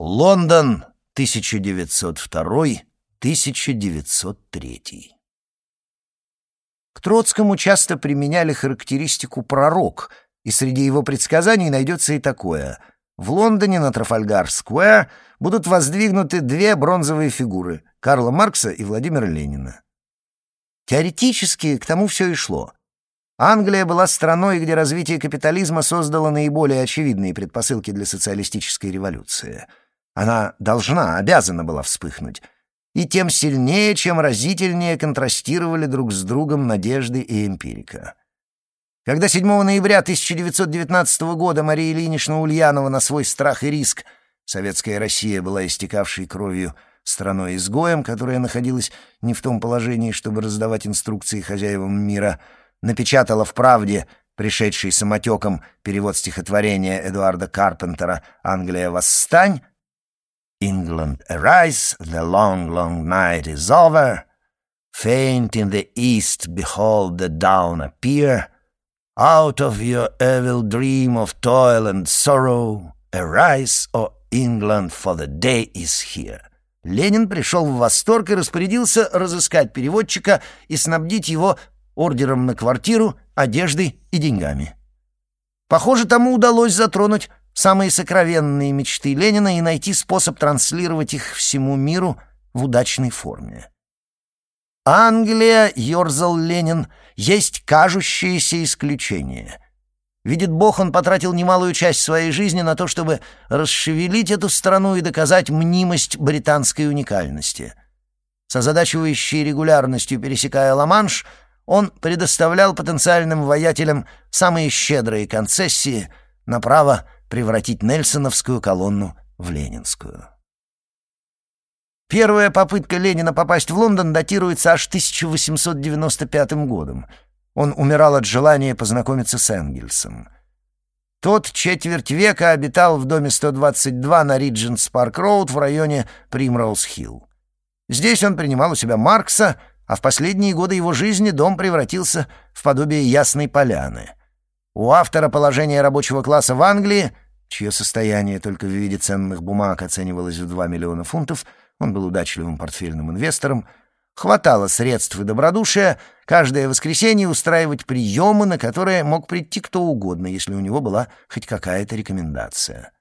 Лондон, 1902-1903. К Троцкому часто применяли характеристику «пророк», и среди его предсказаний найдется и такое. В Лондоне на Трафальгар-сквер будут воздвигнуты две бронзовые фигуры — Карла Маркса и Владимира Ленина. Теоретически к тому все и шло. Англия была страной, где развитие капитализма создало наиболее очевидные предпосылки для социалистической революции — она должна, обязана была вспыхнуть. И тем сильнее, чем разительнее контрастировали друг с другом надежды и эмпирика. Когда 7 ноября 1919 года Мария Ильинична Ульянова на свой страх и риск советская Россия была истекавшей кровью страной-изгоем, которая находилась не в том положении, чтобы раздавать инструкции хозяевам мира, напечатала в «Правде» пришедший самотеком перевод стихотворения Эдуарда Карпентера «Англия, восстань», England arise, the long, long night is over. Faint in the east, behold the dawn appear. Out of your evil dream of toil and sorrow, arise, O England, for the day is here. Ленин пришел в восторг и распорядился разыскать переводчика и снабдить его ордером на квартиру, одеждой и деньгами. Похоже, тому удалось затронуть самые сокровенные мечты Ленина и найти способ транслировать их всему миру в удачной форме. «Англия», — ерзал Ленин, — «есть кажущееся исключение». Видит Бог, он потратил немалую часть своей жизни на то, чтобы расшевелить эту страну и доказать мнимость британской уникальности. С озадачивающей регулярностью пересекая Ла-Манш, он предоставлял потенциальным воятелям самые щедрые концессии на право превратить Нельсоновскую колонну в ленинскую. Первая попытка Ленина попасть в Лондон датируется аж 1895 годом. Он умирал от желания познакомиться с Энгельсом. Тот четверть века обитал в доме 122 на Риджентс Парк Роуд в районе Примроуз-Хилл. Здесь он принимал у себя Маркса, а в последние годы его жизни дом превратился в подобие Ясной Поляны — у автора положения рабочего класса в Англии, чье состояние только в виде ценных бумаг оценивалось в 2 миллиона фунтов, он был удачливым портфельным инвестором, хватало средств и добродушия каждое воскресенье устраивать приемы, на которые мог прийти кто угодно, если у него была хоть какая-то рекомендация.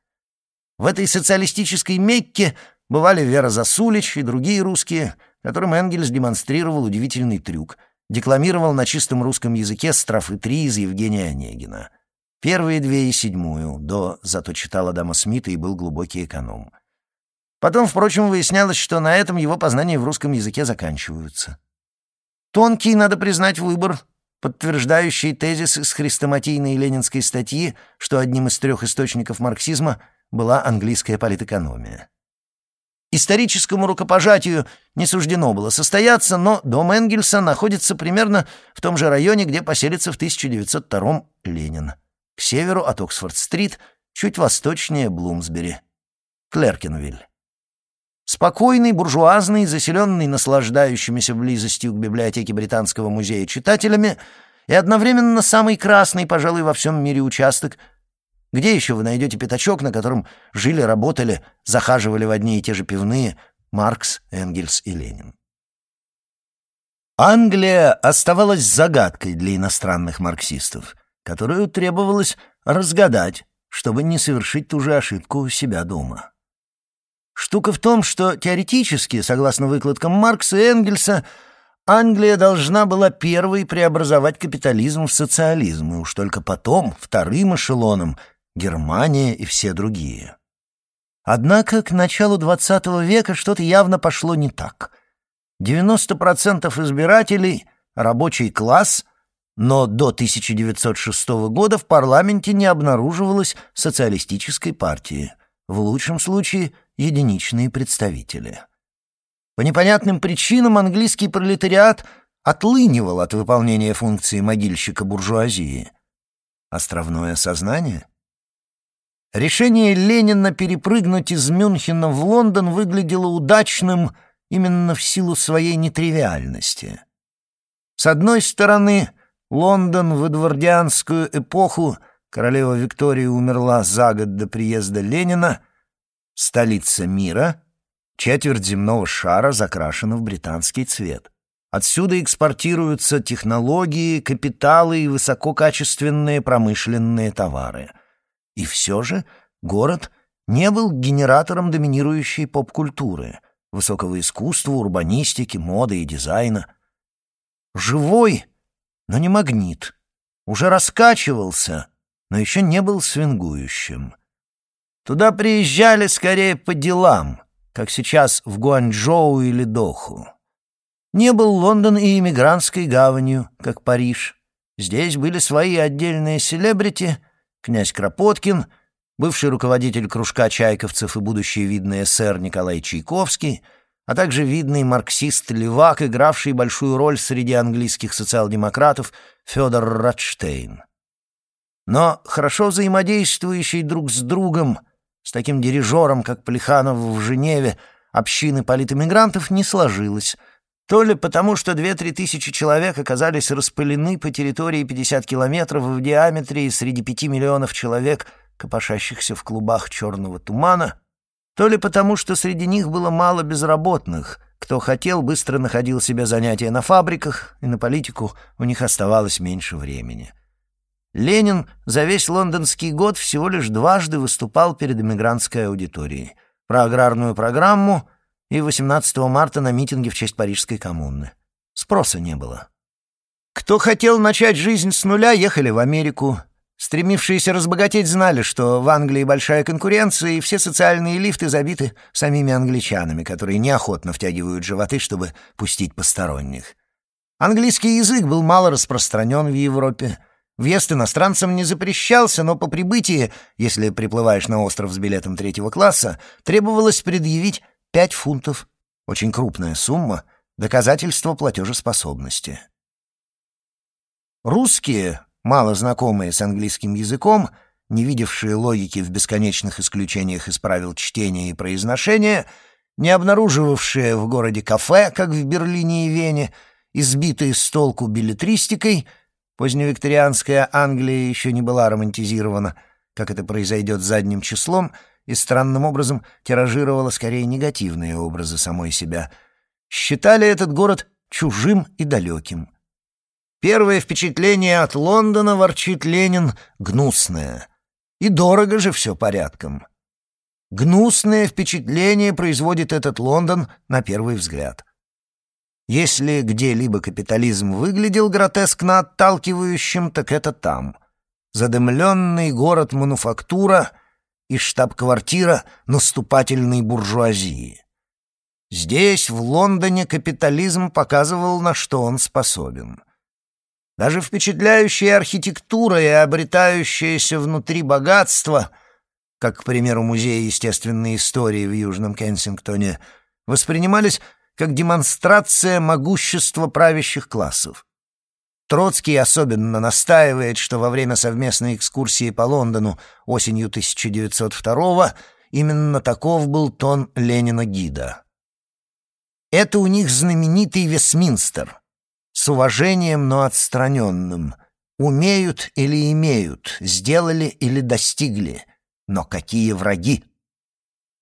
В этой социалистической Мекке бывали Вера Засулич и другие русские, которым Энгельс демонстрировал удивительный трюк — декламировал на чистом русском языке строфы три из Евгения Онегина. Первые две и седьмую, до «Зато читал Адама Смита и был глубокий эконом». Потом, впрочем, выяснялось, что на этом его познания в русском языке заканчиваются. Тонкий, надо признать, выбор, подтверждающий тезис из хрестоматийной ленинской статьи, что одним из трех источников марксизма была английская политэкономия. Историческому рукопожатию не суждено было состояться, но дом Энгельса находится примерно в том же районе, где поселится в 1902 Ленин. К северу от Оксфорд-стрит, чуть восточнее Блумсбери. Клеркенвиль. Спокойный, буржуазный, заселенный наслаждающимися близостью к библиотеке Британского музея читателями и одновременно самый красный, пожалуй, во всем мире участок — где еще вы найдете пятачок, на котором жили, работали, захаживали в одни и те же пивные Маркс, Энгельс и Ленин? Англия оставалась загадкой для иностранных марксистов, которую требовалось разгадать, чтобы не совершить ту же ошибку у себя дома. Штука в том, что теоретически, согласно выкладкам Маркса и Энгельса, Англия должна была первой преобразовать капитализм в социализм, и уж только потом, вторым эшелоном, Германия и все другие. Однако к началу XX века что-то явно пошло не так. 90% избирателей — рабочий класс, но до 1906 года в парламенте не обнаруживалось социалистической партии, в лучшем случае — единичные представители. По непонятным причинам английский пролетариат отлынивал от выполнения функции могильщика буржуазии. Островное сознание — Решение Ленина перепрыгнуть из Мюнхена в Лондон выглядело удачным именно в силу своей нетривиальности. С одной стороны, Лондон в эдвардианскую эпоху, королева Виктория умерла за год до приезда Ленина, Столица мира, четверть земного шара закрашена в британский цвет. Отсюда экспортируются технологии, капиталы и высококачественные промышленные товары. И все же город не был генератором доминирующей поп-культуры, высокого искусства, урбанистики, моды и дизайна. Живой, но не магнит. Уже раскачивался, но еще не был свингующим. Туда приезжали скорее по делам, как сейчас в Гуанчжоу или Доху. Не был Лондон и иммигрантской гаванью, как Париж. Здесь были свои отдельные селебрити, князь Кропоткин, бывший руководитель кружка чайковцев и будущий видный эсер Николай Чайковский, а также видный марксист-левак, игравший большую роль среди английских социал-демократов Федор Радштейн. Но хорошо взаимодействующий друг с другом с таким дирижером, как Плеханов в Женеве, общины политэмигрантов не сложилось. То ли потому, что две-три тысячи человек оказались распылены по территории 50 километров в диаметре и среди пяти миллионов человек, копошащихся в клубах черного тумана, то ли потому, что среди них было мало безработных, кто хотел, быстро находил себе занятия на фабриках, и на политику у них оставалось меньше времени. Ленин за весь лондонский год всего лишь дважды выступал перед эмигрантской аудиторией. Про аграрную программу и 18 марта на митинге в честь Парижской коммуны. Спроса не было. Кто хотел начать жизнь с нуля, ехали в Америку. Стремившиеся разбогатеть знали, что в Англии большая конкуренция, и все социальные лифты забиты самими англичанами, которые неохотно втягивают животы, чтобы пустить посторонних. Английский язык был мало распространен в Европе. Въезд иностранцам не запрещался, но по прибытии, если приплываешь на остров с билетом третьего класса, требовалось предъявить пять фунтов. Очень крупная сумма, доказательство платежеспособности. Русские, мало знакомые с английским языком, не видевшие логики в бесконечных исключениях из правил чтения и произношения, не обнаруживавшие в городе кафе, как в Берлине и Вене, избитые с толку билетристикой — Поздневикторианская Англия еще не была романтизирована, как это произойдет задним числом, и странным образом тиражировала скорее негативные образы самой себя. Считали этот город чужим и далеким. Первое впечатление от Лондона, ворчит Ленин, гнусное. И дорого же все порядком. Гнусное впечатление производит этот Лондон на первый взгляд. Если где-либо капитализм выглядел гротескно отталкивающим, так это там. Задымленный город-мануфактура и штаб-квартира наступательной буржуазии. Здесь, в Лондоне, капитализм показывал, на что он способен. Даже впечатляющая архитектура и обретающееся внутри богатство, как, к примеру, Музей естественной истории в Южном Кенсингтоне, воспринимались как демонстрация могущества правящих классов. Троцкий особенно настаивает, что во время совместной экскурсии по Лондону осенью 1902 именно таков был тон Ленина-гида. Это у них знаменитый Вестминстер. С уважением, но отстраненным. Умеют или имеют, сделали или достигли. Но какие враги!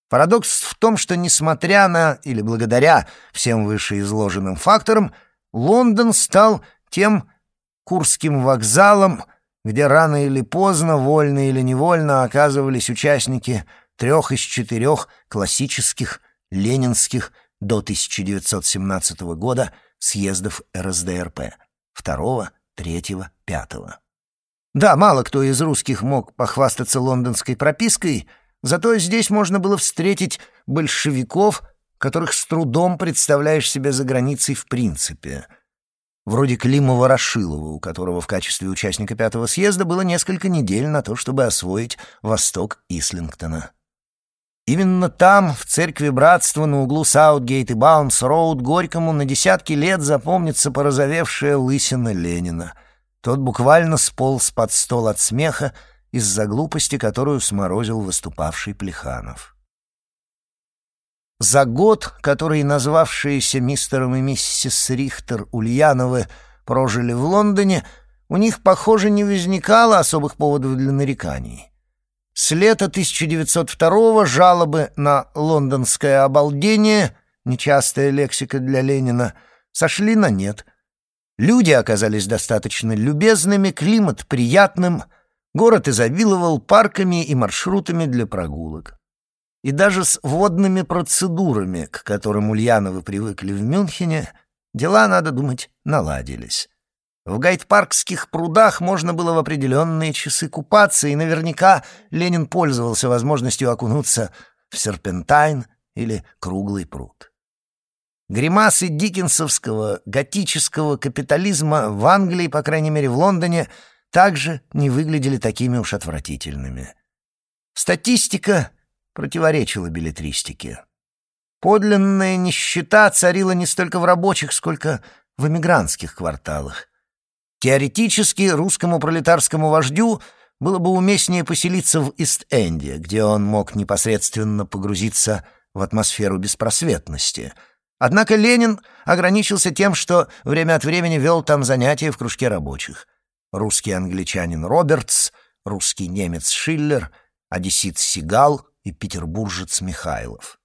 Парадокс в том, что несмотря на или благодаря всем вышеизложенным факторам, Лондон стал тем Курским вокзалом, где рано или поздно, вольно или невольно оказывались участники трех из четырех классических ленинских до 1917 года съездов РСДРП — второго, третьего, пятого. Да, мало кто из русских мог похвастаться лондонской пропиской — Зато здесь можно было встретить большевиков, которых с трудом представляешь себе за границей в принципе. Вроде Клима Ворошилова, у которого в качестве участника пятого съезда было несколько недель на то, чтобы освоить восток Ислингтона. Именно там, в церкви братства на углу Саутгейт и Баунс-Роуд, Горькому на десятки лет запомнится порозовевшая лысина Ленина. Тот буквально сполз под стол от смеха, из-за глупости, которую сморозил выступавший Плеханов. За год, который назвавшиеся мистером и миссис Рихтер Ульяновы прожили в Лондоне, у них, похоже, не возникало особых поводов для нареканий. С лета 1902 жалобы на лондонское обалдение, нечастая лексика для Ленина, сошли на нет. Люди оказались достаточно любезными, климат приятным, город изобиловал парками и маршрутами для прогулок. И даже с водными процедурами, к которым Ульяновы привыкли в Мюнхене, дела, надо думать, наладились. В гайд-паркских прудах можно было в определенные часы купаться, и наверняка Ленин пользовался возможностью окунуться в серпентайн или круглый пруд. Гримасы диккенсовского, готического капитализма в Англии, по крайней мере в Лондоне, также не выглядели такими уж отвратительными. Статистика противоречила билетристике. Подлинная нищета царила не столько в рабочих, сколько в эмигрантских кварталах. Теоретически русскому пролетарскому вождю было бы уместнее поселиться в Ист-Энде, где он мог непосредственно погрузиться в атмосферу беспросветности. Однако Ленин ограничился тем, что время от времени вел там занятия в кружке рабочих. Русский англичанин Робертс, русский немец Шиллер, одессит Сигал и петербуржец Михайлов,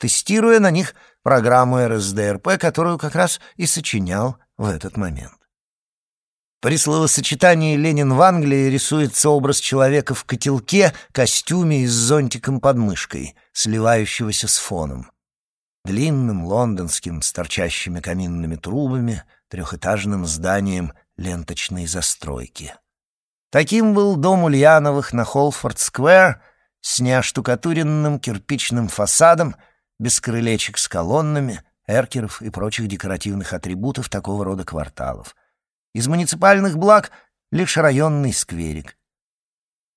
тестируя на них программу РСДРП, которую как раз и сочинял в этот момент. При словосочетании «Ленин в Англии» рисуется образ человека в котелке, костюме и с зонтиком под мышкой, сливающегося с фоном. Длинным лондонским с торчащими каминными трубами, трехэтажным зданием ленточной застройки. Таким был дом Ульяновых на Холфорд-сквер с неоштукатуренным кирпичным фасадом, без крылечек с колоннами, эркеров и прочих декоративных атрибутов такого рода кварталов — из муниципальных благ лишь районный скверик.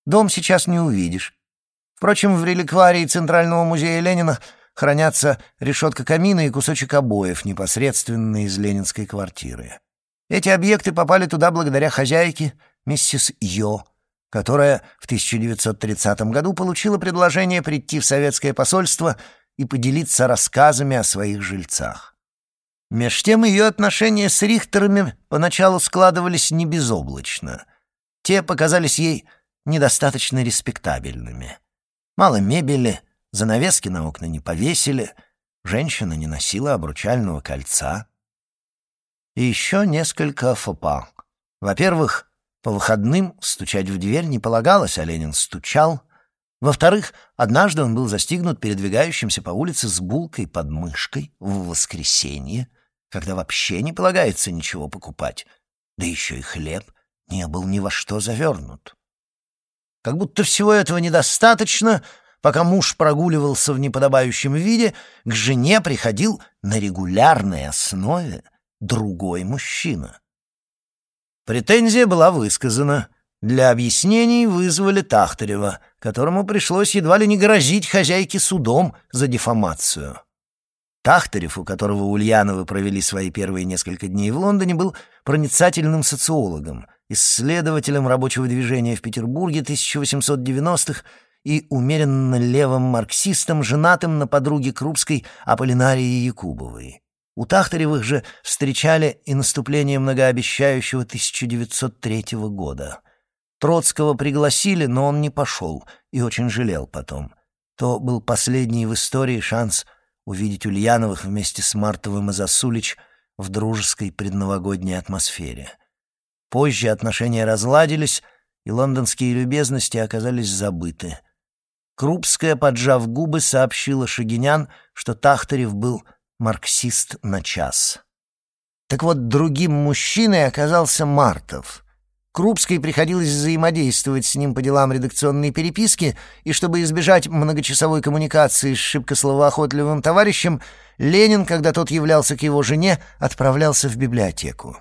Дом сейчас не увидишь. Впрочем, в реликварии Центрального музея Ленина хранятся решетка камина и кусочек обоев непосредственно из ленинской квартиры. Эти объекты попали туда благодаря хозяйке, миссис Йо, которая в 1930 году получила предложение прийти в советское посольство и поделиться рассказами о своих жильцах. Меж тем ее отношения с Рихтерами поначалу складывались не безоблачно. Те показались ей недостаточно респектабельными. Мало мебели, занавески на окна не повесили, женщина не носила обручального кольца. И еще несколько фопа. Во-первых, по выходным стучать в дверь не полагалось, а Ленин стучал. Во-вторых, однажды он был застигнут передвигающимся по улице с булкой под мышкой в воскресенье — когда вообще не полагается ничего покупать, да еще и хлеб не был ни во что завернут. Как будто всего этого недостаточно, пока муж прогуливался в неподобающем виде, к жене приходил на регулярной основе другой мужчина. Претензия была высказана. Для объяснений вызвали Тахтарева, которому пришлось едва ли не грозить хозяйке судом за дефамацию. Тахтарев, у которого Ульяновы провели свои первые несколько дней в Лондоне, был проницательным социологом, исследователем рабочего движения в Петербурге 1890-х и умеренно левым марксистом, женатым на подруге Крупской Аполлинарии Якубовой. У Тахтаревых же встречали и наступление многообещающего 1903 года. Троцкого пригласили, но он не пошел и очень жалел потом. То был последний в истории шанс – увидеть Ульяновых вместе с Мартовым и Засулич в дружеской предновогодней атмосфере. Позже отношения разладились, и лондонские любезности оказались забыты. Крупская, поджав губы, сообщила Шагинян, что Тахтарев был марксист на час. Так вот, другим мужчиной оказался Мартов — Крупской приходилось взаимодействовать с ним по делам редакционной переписки, и чтобы избежать многочасовой коммуникации с шибко словоохотливым товарищем, Ленин, когда тот являлся к его жене, отправлялся в библиотеку.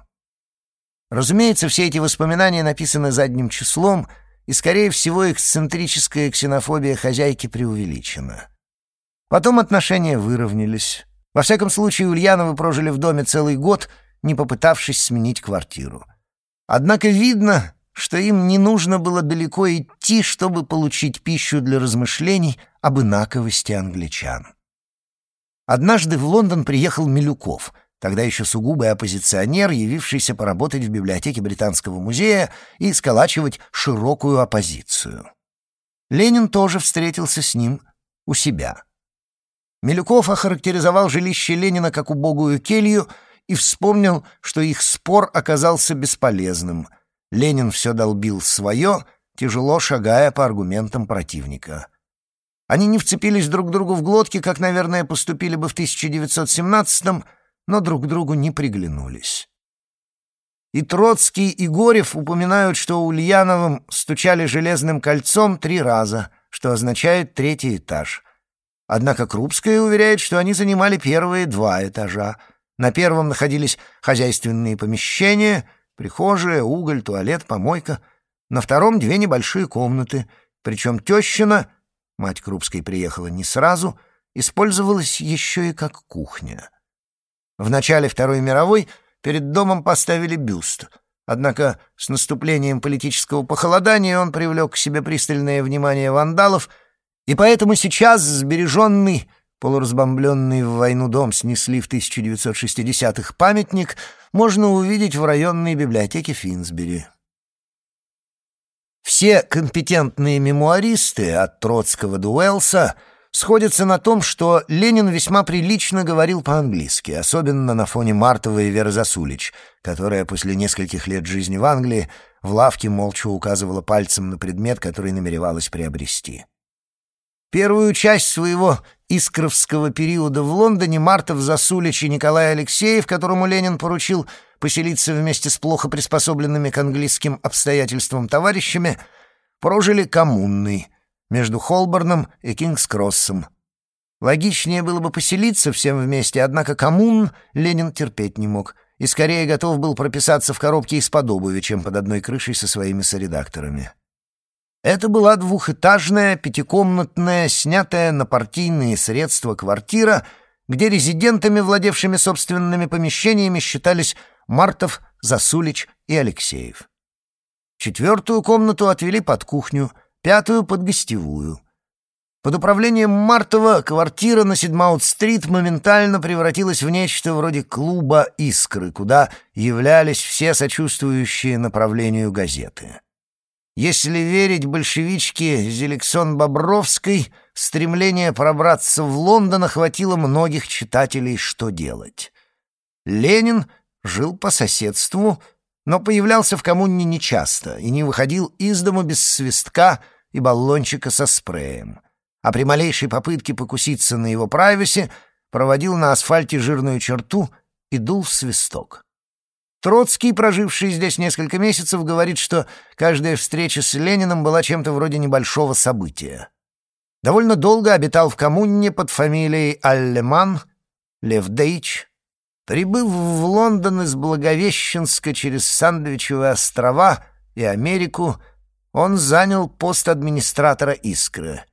Разумеется, все эти воспоминания написаны задним числом, и, скорее всего, эксцентрическая ксенофобия хозяйки преувеличена. Потом отношения выровнялись. Во всяком случае, Ульяновы прожили в доме целый год, не попытавшись сменить квартиру. Однако видно, что им не нужно было далеко идти, чтобы получить пищу для размышлений об инаковости англичан. Однажды в Лондон приехал Милюков, тогда еще сугубый оппозиционер, явившийся поработать в библиотеке Британского музея и сколачивать широкую оппозицию. Ленин тоже встретился с ним у себя. Милюков охарактеризовал жилище Ленина как убогую келью и вспомнил, что их спор оказался бесполезным. Ленин все долбил свое, тяжело шагая по аргументам противника. Они не вцепились друг другу в глотки, как, наверное, поступили бы в 1917-м, но друг другу не приглянулись. И Троцкий, и Горев упоминают, что Ульяновым стучали железным кольцом три раза, что означает третий этаж. Однако Крупская уверяет, что они занимали первые два этажа. На первом находились хозяйственные помещения, прихожая, уголь, туалет, помойка. На втором две небольшие комнаты, причем тещина, мать Крупской приехала не сразу, использовалась еще и как кухня. В начале Второй мировой — Перед домом поставили бюст. Однако с наступлением политического похолодания он привлек к себе пристальное внимание вандалов, и поэтому сейчас сбереженный, полуразбомбленный в войну дом снесли в 1960-х памятник, можно увидеть в районной библиотеке Финсбери. Все компетентные мемуаристы от Троцкого до Уэллса — сходятся на том, что Ленин весьма прилично говорил по-английски, особенно на фоне Мартовой и Веры Засулич, которая после нескольких лет жизни в Англии в лавке молча указывала пальцем на предмет, который намеревалась приобрести. Первую часть своего искровского периода в Лондоне Мартов, Засулич и Николай Алексеев, которому Ленин поручил поселиться вместе с плохо приспособленными к английским обстоятельствам товарищами, прожили коммунный – между Холборном и Кингс-Кроссом. Логичнее было бы поселиться всем вместе, однако коммун Ленин терпеть не мог и скорее готов был прописаться в коробке из-под чем под одной крышей со своими соредакторами. Это была двухэтажная, пятикомнатная, снятая на партийные средства квартира, где резидентами, владевшими собственными помещениями, считались Мартов, Засулич и Алексеев. Четвертую комнату отвели под кухню — пятую — под гостевую. Под управлением Мартова квартира на Седмаут-стрит моментально превратилась в нечто вроде клуба «Искры», куда являлись все сочувствующие направлению газеты. Если верить большевичке Зелексон-Бобровской, стремление пробраться в Лондон охватило многих читателей «Что делать?». Ленин жил по соседству но появлялся в коммуне нечасто и не выходил из дома без свистка и баллончика со спреем. А при малейшей попытке покуситься на его прайвеси проводил на асфальте жирную черту и дул в свисток. Троцкий, проживший здесь несколько месяцев, говорит, что каждая встреча с Лениным была чем-то вроде небольшого события. Довольно долго обитал в коммуне под фамилией Аллеман, Лев Дейч, Прибыв в Лондон из Благовещенска через Сандвичевые острова и Америку, он занял пост администратора «Искры».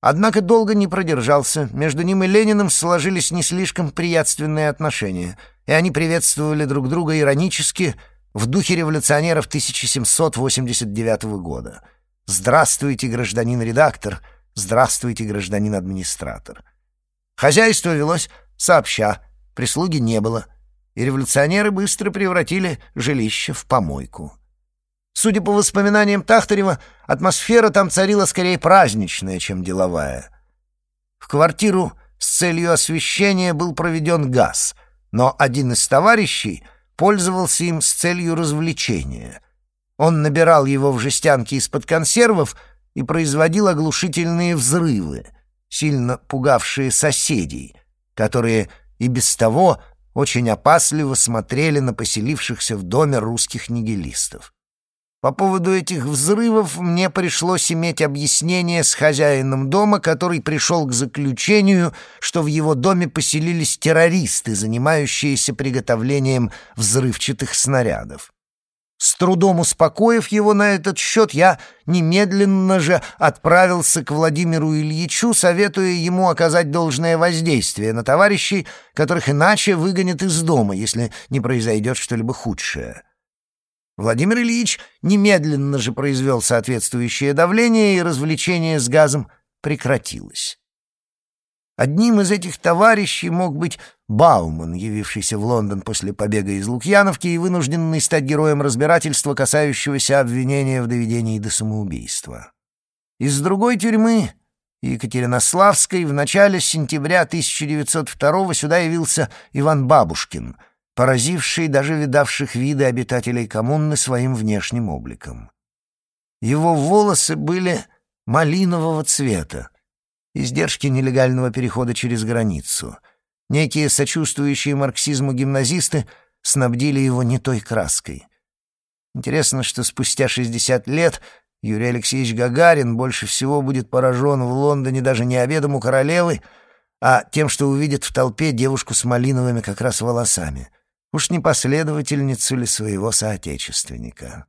Однако долго не продержался, между ним и Лениным сложились не слишком приятственные отношения, и они приветствовали друг друга иронически в духе революционеров 1789 года. «Здравствуйте, гражданин-редактор! Здравствуйте, гражданин-администратор!» Хозяйство велось сообща, прислуги не было, и революционеры быстро превратили жилище в помойку. Судя по воспоминаниям Тахтарева, атмосфера там царила скорее праздничная, чем деловая. В квартиру с целью освещения был проведен газ, но один из товарищей пользовался им с целью развлечения. Он набирал его в жестянки из-под консервов и производил оглушительные взрывы, сильно пугавшие соседей, которые и без того очень опасливо смотрели на поселившихся в доме русских нигилистов. По поводу этих взрывов мне пришлось иметь объяснение с хозяином дома, который пришел к заключению, что в его доме поселились террористы, занимающиеся приготовлением взрывчатых снарядов. С трудом успокоив его на этот счет, я немедленно же отправился к Владимиру Ильичу, советуя ему оказать должное воздействие на товарищей, которых иначе выгонят из дома, если не произойдет что-либо худшее. Владимир Ильич немедленно же произвел соответствующее давление, и развлечение с газом прекратилось. Одним из этих товарищей мог быть Бауман, явившийся в Лондон после побега из Лукьяновки и вынужденный стать героем разбирательства, касающегося обвинения в доведении до самоубийства. Из другой тюрьмы, Екатеринославской, в начале сентября 1902 сюда явился Иван Бабушкин, поразивший даже видавших виды обитателей коммуны своим внешним обликом. Его волосы были малинового цвета, издержки нелегального перехода через границу. Некие сочувствующие марксизму гимназисты снабдили его не той краской. Интересно, что спустя 60 лет Юрий Алексеевич Гагарин больше всего будет поражен в Лондоне даже не обедом у королевы, а тем, что увидит в толпе девушку с малиновыми как раз волосами. Уж не последовательницу ли своего соотечественника.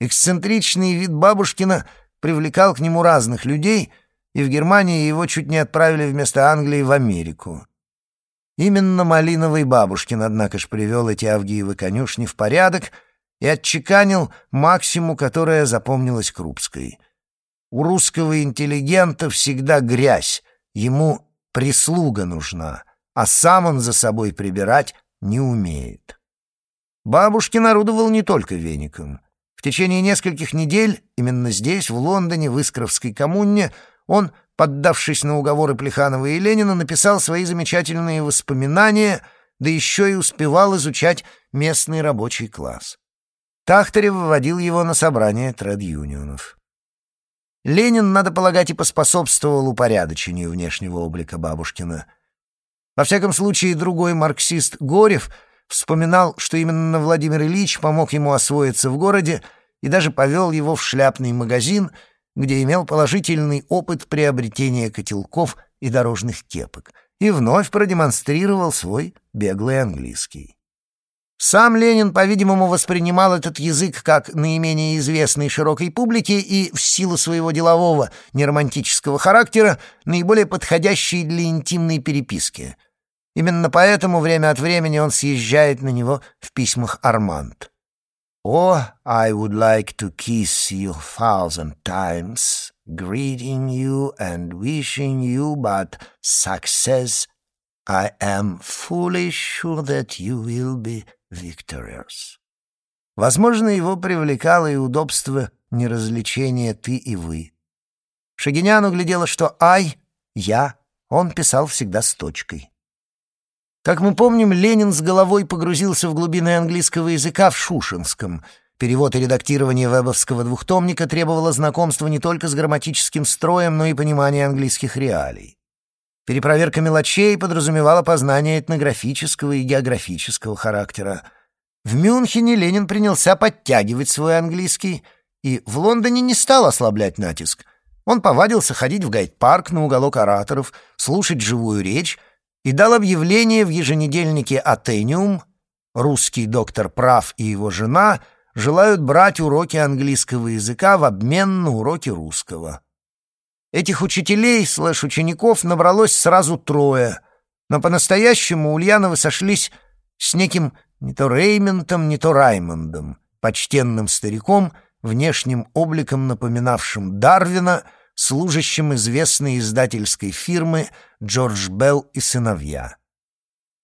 Эксцентричный вид бабушкина привлекал к нему разных людей, и в Германии его чуть не отправили вместо Англии в Америку. Именно Малиновый Бабушкин, однако ж, привел эти Авгиевы конюшни в порядок и отчеканил максиму, которая запомнилась Крупской. У русского интеллигента всегда грязь, ему прислуга нужна, а сам он за собой прибирать не умеет. Бабушкин орудовал не только веником — в течение нескольких недель именно здесь, в Лондоне, в Искровской коммуне, он, поддавшись на уговоры Плеханова и Ленина, написал свои замечательные воспоминания, да еще и успевал изучать местный рабочий класс. Тахтарев выводил его на собрание тред-юнионов. Ленин, надо полагать, и поспособствовал упорядочению внешнего облика Бабушкина. Во всяком случае, другой марксист Горев — Вспоминал, что именно Владимир Ильич помог ему освоиться в городе и даже повел его в шляпный магазин, где имел положительный опыт приобретения котелков и дорожных кепок, и вновь продемонстрировал свой беглый английский. Сам Ленин, по-видимому, воспринимал этот язык как наименее известный широкой публике и, в силу своего делового, неромантического характера, наиболее подходящий для интимной переписки — Именно поэтому время от времени он съезжает на него в письмах Арманд. «Oh, I would like to kiss you thousand times, greeting you and wishing you but success. I am fully sure that you will be victorious». Возможно, его привлекало и удобство неразличения «ты» и «вы». Шагинян углядела, что «ай» — «я» он писал всегда с точкой. Как мы помним, Ленин с головой погрузился в глубины английского языка в Шушинском. Перевод и редактирование вебовского двухтомника требовало знакомства не только с грамматическим строем, но и понимания английских реалий. Перепроверка мелочей подразумевала познание этнографического и географического характера. В Мюнхене Ленин принялся подтягивать свой английский и в Лондоне не стал ослаблять натиск. Он повадился ходить в гайд-парк на уголок ораторов, слушать живую речь и дал объявление в еженедельнике «Атениум» русский доктор прав и его жена желают брать уроки английского языка в обмен на уроки русского. Этих учителей слэш-учеников набралось сразу трое, но по-настоящему Ульяновы сошлись с неким не то Рейментом, не то Раймондом, почтенным стариком, внешним обликом напоминавшим Дарвина — служащим известной издательской фирмы Джордж Белл и сыновья.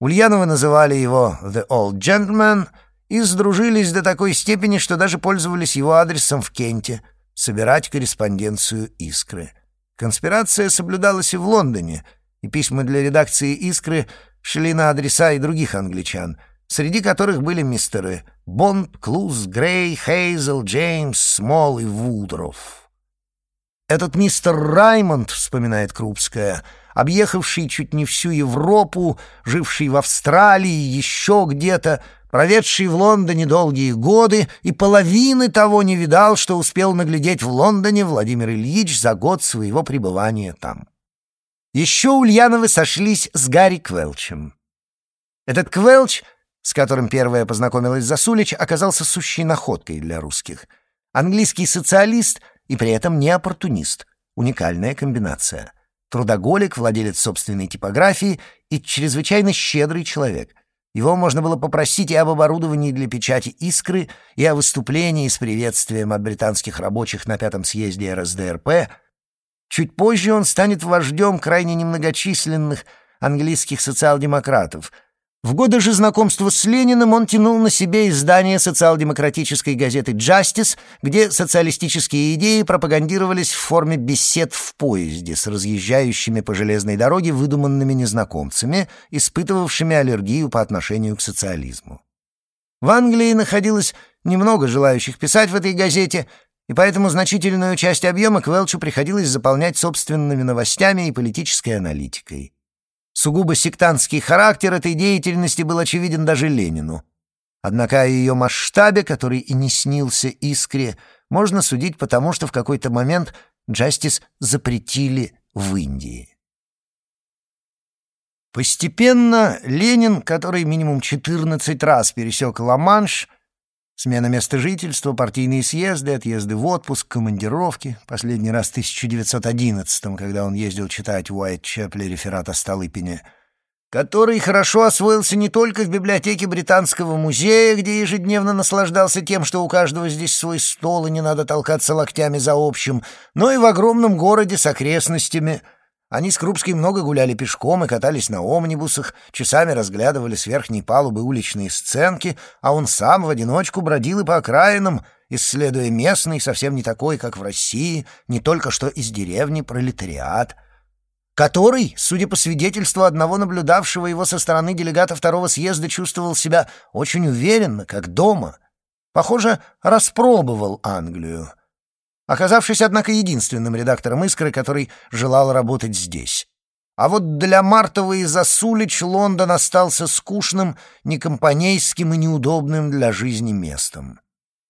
Ульяновы называли его «The Old Gentleman» и сдружились до такой степени, что даже пользовались его адресом в Кенте собирать корреспонденцию «Искры». Конспирация соблюдалась и в Лондоне, и письма для редакции «Искры» шли на адреса и других англичан, среди которых были мистеры Бонд, Клуз, Грей, Хейзел, Джеймс, Смол и Вудроф. Этот мистер Раймонд, вспоминает Крупская, объехавший чуть не всю Европу, живший в Австралии, еще где-то, проведший в Лондоне долгие годы и половины того не видал, что успел наглядеть в Лондоне Владимир Ильич за год своего пребывания там. Еще Ульяновы сошлись с Гарри Квелчем. Этот Квелч, с которым первая познакомилась Засулич, оказался сущей находкой для русских. Английский социалист — и при этом не оппортунист. Уникальная комбинация. Трудоголик, владелец собственной типографии и чрезвычайно щедрый человек. Его можно было попросить и об оборудовании для печати «Искры», и о выступлении с приветствием от британских рабочих на пятом съезде РСДРП. Чуть позже он станет вождем крайне немногочисленных английских социал-демократов, В годы же знакомства с Лениным он тянул на себе издание социал-демократической газеты «Джастис», где социалистические идеи пропагандировались в форме бесед в поезде с разъезжающими по железной дороге выдуманными незнакомцами, испытывавшими аллергию по отношению к социализму. В Англии находилось немного желающих писать в этой газете, и поэтому значительную часть объема Квелчу приходилось заполнять собственными новостями и политической аналитикой. Сугубо сектантский характер этой деятельности был очевиден даже Ленину. Однако о ее масштабе, который и не снился Искре, можно судить потому, что в какой-то момент Джастис запретили в Индии. Постепенно Ленин, который минимум 14 раз пересек Ла-Манш, Смена места жительства, партийные съезды, отъезды в отпуск, командировки. Последний раз в 1911 когда он ездил читать в Уайт-Чепле реферат о Столыпине, который хорошо освоился не только в библиотеке Британского музея, где ежедневно наслаждался тем, что у каждого здесь свой стол и не надо толкаться локтями за общим, но и в огромном городе с окрестностями — они с Крупской много гуляли пешком и катались на омнибусах, часами разглядывали с верхней палубы уличные сценки, а он сам в одиночку бродил и по окраинам, исследуя местный, совсем не такой, как в России, не только что из деревни пролетариат, который, судя по свидетельству одного наблюдавшего его со стороны делегата второго съезда, чувствовал себя очень уверенно, как дома. Похоже, распробовал Англию — оказавшись, однако, единственным редактором «Искры», который желал работать здесь. А вот для Мартова и Засулич Лондон остался скучным, некомпанейским и неудобным для жизни местом.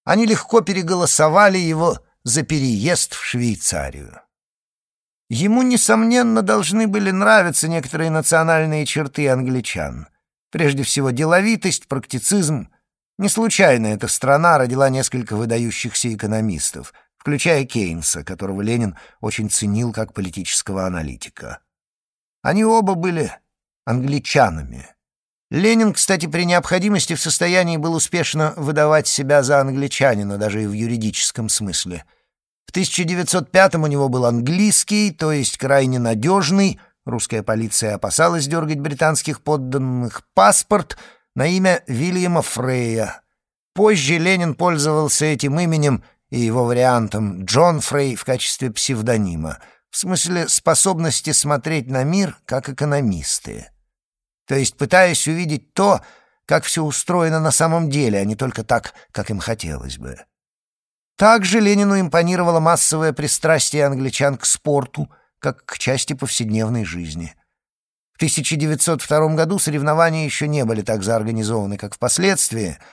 Они легко переголосовали его за переезд в Швейцарию. Ему, несомненно, должны были нравиться некоторые национальные черты англичан. Прежде всего, деловитость, практицизм. Не случайно эта страна родила несколько выдающихся экономистов — включая Кейнса, которого Ленин очень ценил как политического аналитика. Они оба были англичанами. Ленин, кстати, при необходимости в состоянии был успешно выдавать себя за англичанина, даже и в юридическом смысле. В 1905 у него был английский, то есть крайне надежный, русская полиция опасалась дергать британских подданных, паспорт на имя Вильяма Фрея. Позже Ленин пользовался этим именем и его вариантом Джон Фрей в качестве псевдонима, в смысле способности смотреть на мир как экономисты. То есть пытаясь увидеть то, как все устроено на самом деле, а не только так, как им хотелось бы. Также Ленину импонировало массовое пристрастие англичан к спорту, как к части повседневной жизни. В 1902 году соревнования еще не были так заорганизованы, как впоследствии —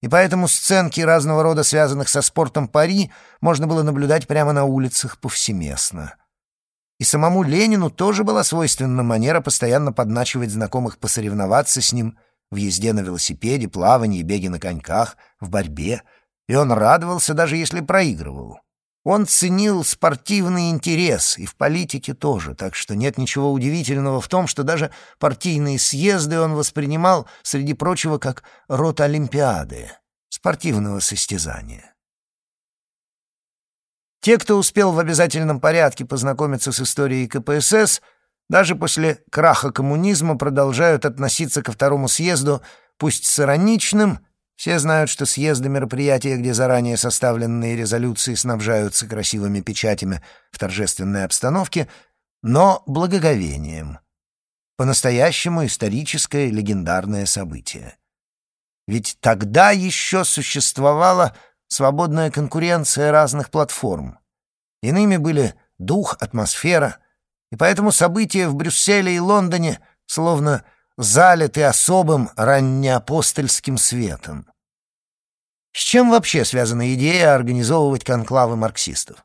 и поэтому сценки разного рода, связанных со спортом пари, можно было наблюдать прямо на улицах повсеместно. И самому Ленину тоже была свойственна манера постоянно подначивать знакомых посоревноваться с ним в езде на велосипеде, плавании, беге на коньках, в борьбе, и он радовался, даже если проигрывал. Он ценил спортивный интерес, и в политике тоже, так что нет ничего удивительного в том, что даже партийные съезды он воспринимал, среди прочего, как род Олимпиады, спортивного состязания. Те, кто успел в обязательном порядке познакомиться с историей КПСС, даже после краха коммунизма продолжают относиться ко второму съезду пусть с ироничным, все знают, что съезды мероприятия, где заранее составленные резолюции снабжаются красивыми печатями в торжественной обстановке, но благоговением. По-настоящему историческое легендарное событие. Ведь тогда еще существовала свободная конкуренция разных платформ. Иными были дух, атмосфера, и поэтому события в Брюсселе и Лондоне словно залиты особым раннеапостольским светом. С чем вообще связана идея организовывать конклавы марксистов?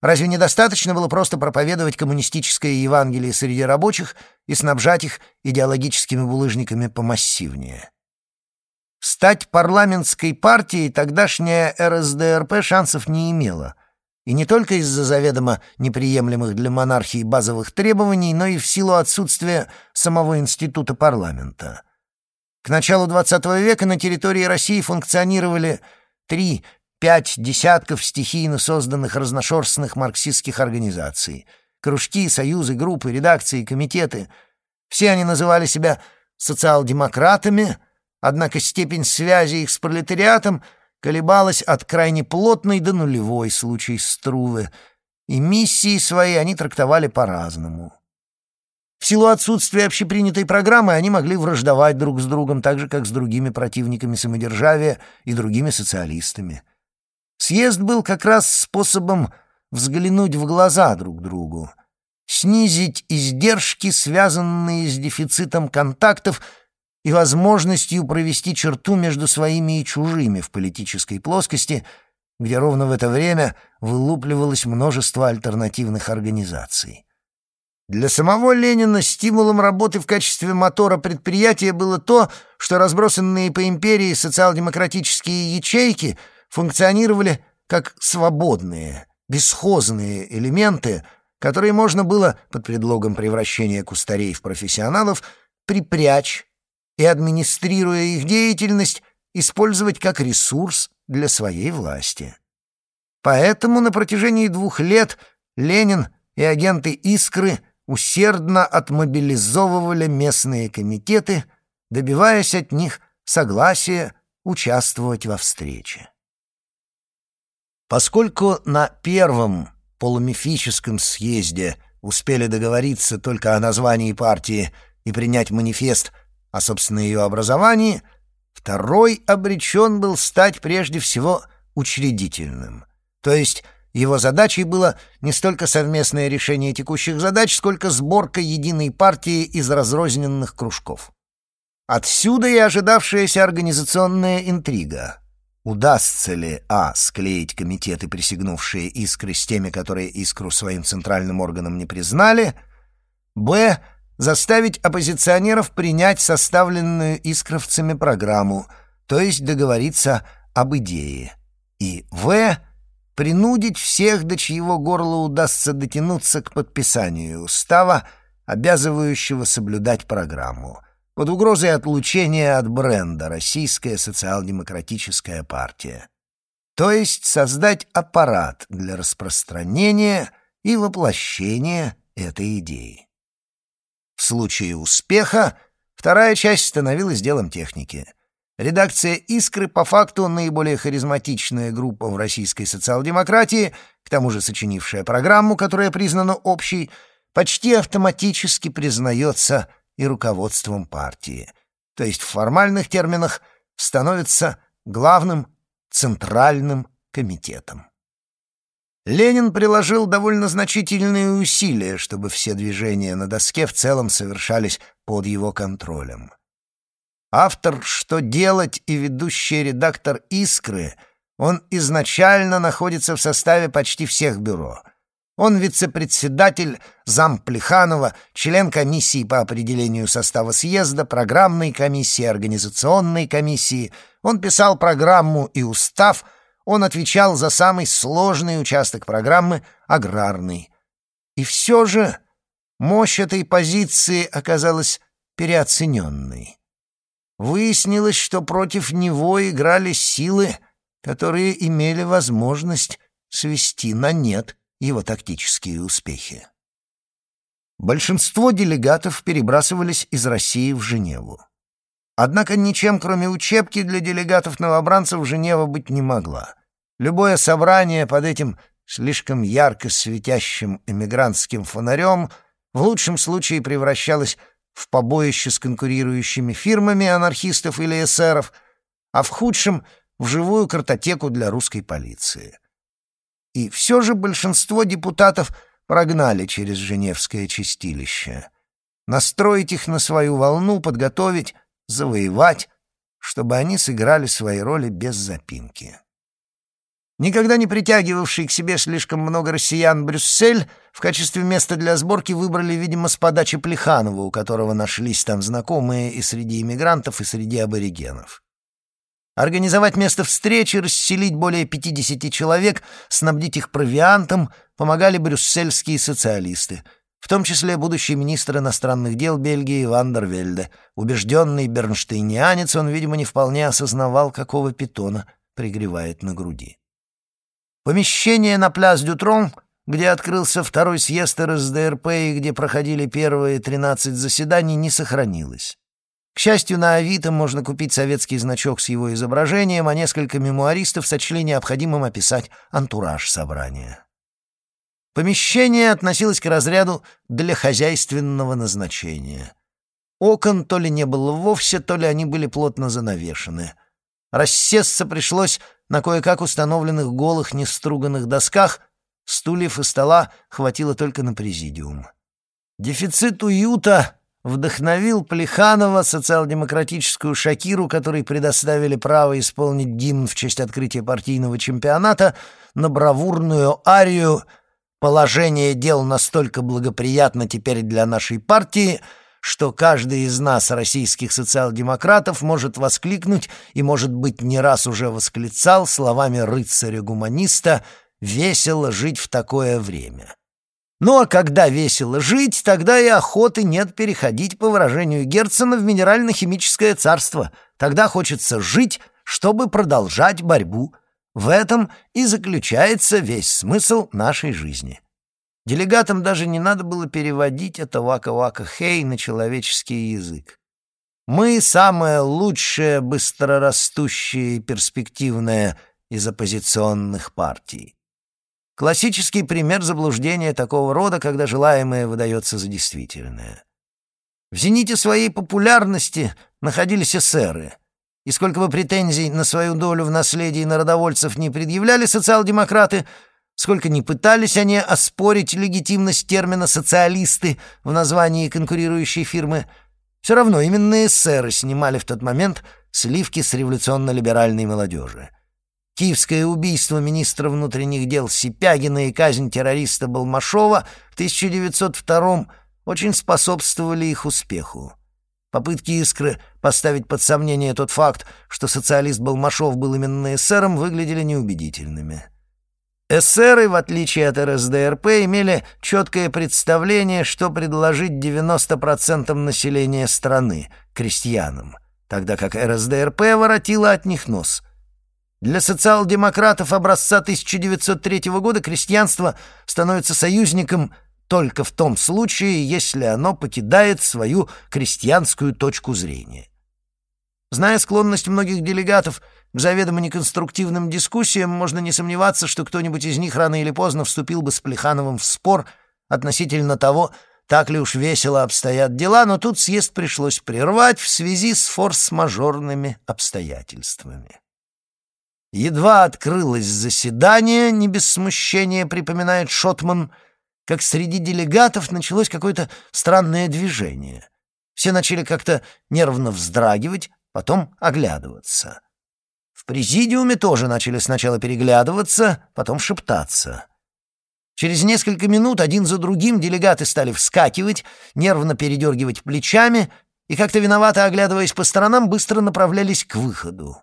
Разве недостаточно было просто проповедовать коммунистическое Евангелие среди рабочих и снабжать их идеологическими булыжниками помассивнее? Стать парламентской партией тогдашняя РСДРП шансов не имела — и не только из-за заведомо неприемлемых для монархии базовых требований, но и в силу отсутствия самого института парламента. К началу XX века на территории России функционировали три, пять десятков стихийно созданных разношерстных марксистских организаций. Кружки, союзы, группы, редакции, комитеты. Все они называли себя социал-демократами, однако степень связи их с пролетариатом колебалась от крайне плотной до нулевой случай Струве, и миссии свои они трактовали по-разному. В силу отсутствия общепринятой программы они могли враждовать друг с другом так же, как с другими противниками самодержавия и другими социалистами. Съезд был как раз способом взглянуть в глаза друг другу, снизить издержки, связанные с дефицитом контактов и возможностью провести черту между своими и чужими в политической плоскости, где ровно в это время вылупливалось множество альтернативных организаций. Для самого Ленина стимулом работы в качестве мотора предприятия было то, что разбросанные по империи социал-демократические ячейки функционировали как свободные, бесхозные элементы, которые можно было, под предлогом превращения кустарей в профессионалов, припрячь и, администрируя их деятельность, использовать как ресурс для своей власти. Поэтому на протяжении двух лет Ленин и агенты «Искры» усердно отмобилизовывали местные комитеты, добиваясь от них согласия участвовать во встрече. Поскольку на первом полумифическом съезде успели договориться только о названии партии и принять манифест о, собственно, ее образовании, второй обречен был стать прежде всего учредительным, то есть его задачей было не столько совместное решение текущих задач, сколько сборка единой партии из разрозненных кружков. Отсюда и ожидавшаяся организационная интрига. Удастся ли а. склеить комитеты, присягнувшие искры, с теми, которые искру своим центральным органом не признали, б. заставить оппозиционеров принять составленную искровцами программу, то есть договориться об идее, и в принудить всех, до чьего горла удастся дотянуться к подписанию устава, обязывающего соблюдать программу, под угрозой отлучения от бренда «Российская социал-демократическая партия», то есть создать аппарат для распространения и воплощения этой идеи. В случае успеха вторая часть становилась делом техники — Редакция «Искры» по факту наиболее харизматичная группа в российской социал-демократии, к тому же сочинившая программу, которая признана общей, почти автоматически признается и руководством партии. То есть в формальных терминах становится главным центральным комитетом. Ленин приложил довольно значительные усилия, чтобы все движения на доске в целом совершались под его контролем. Автор «Что делать» и ведущий редактор «Искры» он изначально находится в составе почти всех бюро. Он вице-председатель зам Плеханова, член комиссии по определению состава съезда, программной комиссии, организационной комиссии. Он писал программу и устав, он отвечал за самый сложный участок программы — аграрный. И все же мощь этой позиции оказалась переоцененной. Выяснилось, что против него играли силы, которые имели возможность свести на нет его тактические успехи. Большинство делегатов перебрасывались из России в Женеву. Однако ничем, кроме учебки, для делегатов-новобранцев Женева быть не могла. Любое собрание под этим слишком ярко светящим эмигрантским фонарем в лучшем случае превращалось в побоище с конкурирующими фирмами анархистов или эсеров, а в худшем — в живую картотеку для русской полиции. И все же большинство депутатов прогнали через Женевское чистилище. Настроить их на свою волну, подготовить, завоевать, чтобы они сыграли свои роли без запинки. Никогда не притягивавший к себе слишком много россиян Брюссель в качестве места для сборки выбрали, видимо, с подачи Плеханова, у которого нашлись там знакомые и среди иммигрантов, и среди аборигенов. Организовать место встречи, расселить более 50 человек, снабдить их провиантом помогали брюссельские социалисты, в том числе будущий министр иностранных дел Бельгии Вандервельде. Убежденный бернштейнианец, он, видимо, не вполне осознавал, какого питона пригревает на груди. Помещение на пляс Дютрон, где открылся второй съезд РСДРП и где проходили первые 13 заседаний, не сохранилось. К счастью, на Авито можно купить советский значок с его изображением, а несколько мемуаристов сочли необходимым описать антураж собрания. Помещение относилось к разряду «для хозяйственного назначения». Окон то ли не было вовсе, то ли они были плотно занавешены. Рассесться пришлось на кое-как установленных голых неструганных досках, стульев и стола хватило только на президиум. Дефицит уюта вдохновил Плеханова, социал-демократическую Шакиру, которой предоставили право исполнить гимн в честь открытия партийного чемпионата, на бравурную арию «Положение дел настолько благоприятно теперь для нашей партии», что каждый из нас, российских социал-демократов, может воскликнуть и, может быть, не раз уже восклицал словами рыцаря-гуманиста «весело жить в такое время». Ну а когда весело жить, тогда и охоты нет переходить, по выражению Герцена, в минерально-химическое царство. Тогда хочется жить, чтобы продолжать борьбу. В этом и заключается весь смысл нашей жизни. Делегатам даже не надо было переводить это вака-вака-хей на человеческий язык. Мы — самое лучшее, быстрорастущее и перспективное из оппозиционных партий. Классический пример заблуждения такого рода, когда желаемое выдается за действительное. В зените своей популярности находились эсеры, и сколько бы претензий на свою долю в наследии народовольцев не предъявляли социал-демократы, сколько не пытались они оспорить легитимность термина «социалисты» в названии конкурирующей фирмы, все равно именно эсеры снимали в тот момент сливки с революционно-либеральной молодежи. Киевское убийство министра внутренних дел Сипягина и казнь террориста Балмашова в 1902 очень способствовали их успеху. Попытки «Искры» поставить под сомнение тот факт, что социалист Балмашов был именно эсером, выглядели неубедительными. Эсеры, в отличие от РСДРП, имели четкое представление, что предложить 90% населения страны, крестьянам, тогда как РСДРП воротила от них нос — для социал-демократов образца 1903 года крестьянство становится союзником только в том случае, если оно покидает свою крестьянскую точку зрения. Зная склонность многих делегатов к заведомо неконструктивным дискуссиям, можно не сомневаться, что кто-нибудь из них рано или поздно вступил бы с Плехановым в спор относительно того, так ли уж весело обстоят дела, но тут съезд пришлось прервать в связи с форс-мажорными обстоятельствами. Едва открылось заседание, не без смущения припоминает Шотман, как среди делегатов началось какое-то странное движение. Все начали как-то нервно вздрагивать, потом оглядываться. В президиуме тоже начали сначала переглядываться, потом шептаться. Через несколько минут один за другим делегаты стали вскакивать, нервно передергивать плечами и, как-то виновато оглядываясь по сторонам, быстро направлялись к выходу.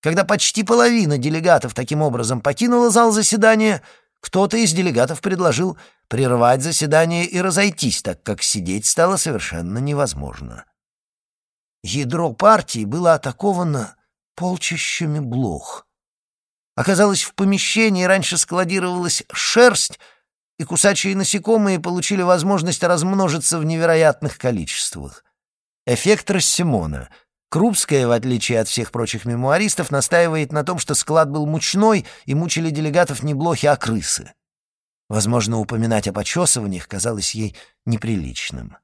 Когда почти половина делегатов таким образом покинула зал заседания, кто-то из делегатов предложил прервать заседание и разойтись, так как сидеть стало совершенно невозможно. Ядро партии было атаковано полчищами блох. Оказалось, в помещении раньше складировалась шерсть, и кусачие насекомые получили возможность размножиться в невероятных количествах. Эффект Рассимона — Крупская, в отличие от всех прочих мемуаристов, настаивает на том, что склад был мучной и мучили делегатов не блохи, а крысы. Возможно, упоминать о почесываниях казалось ей неприличным.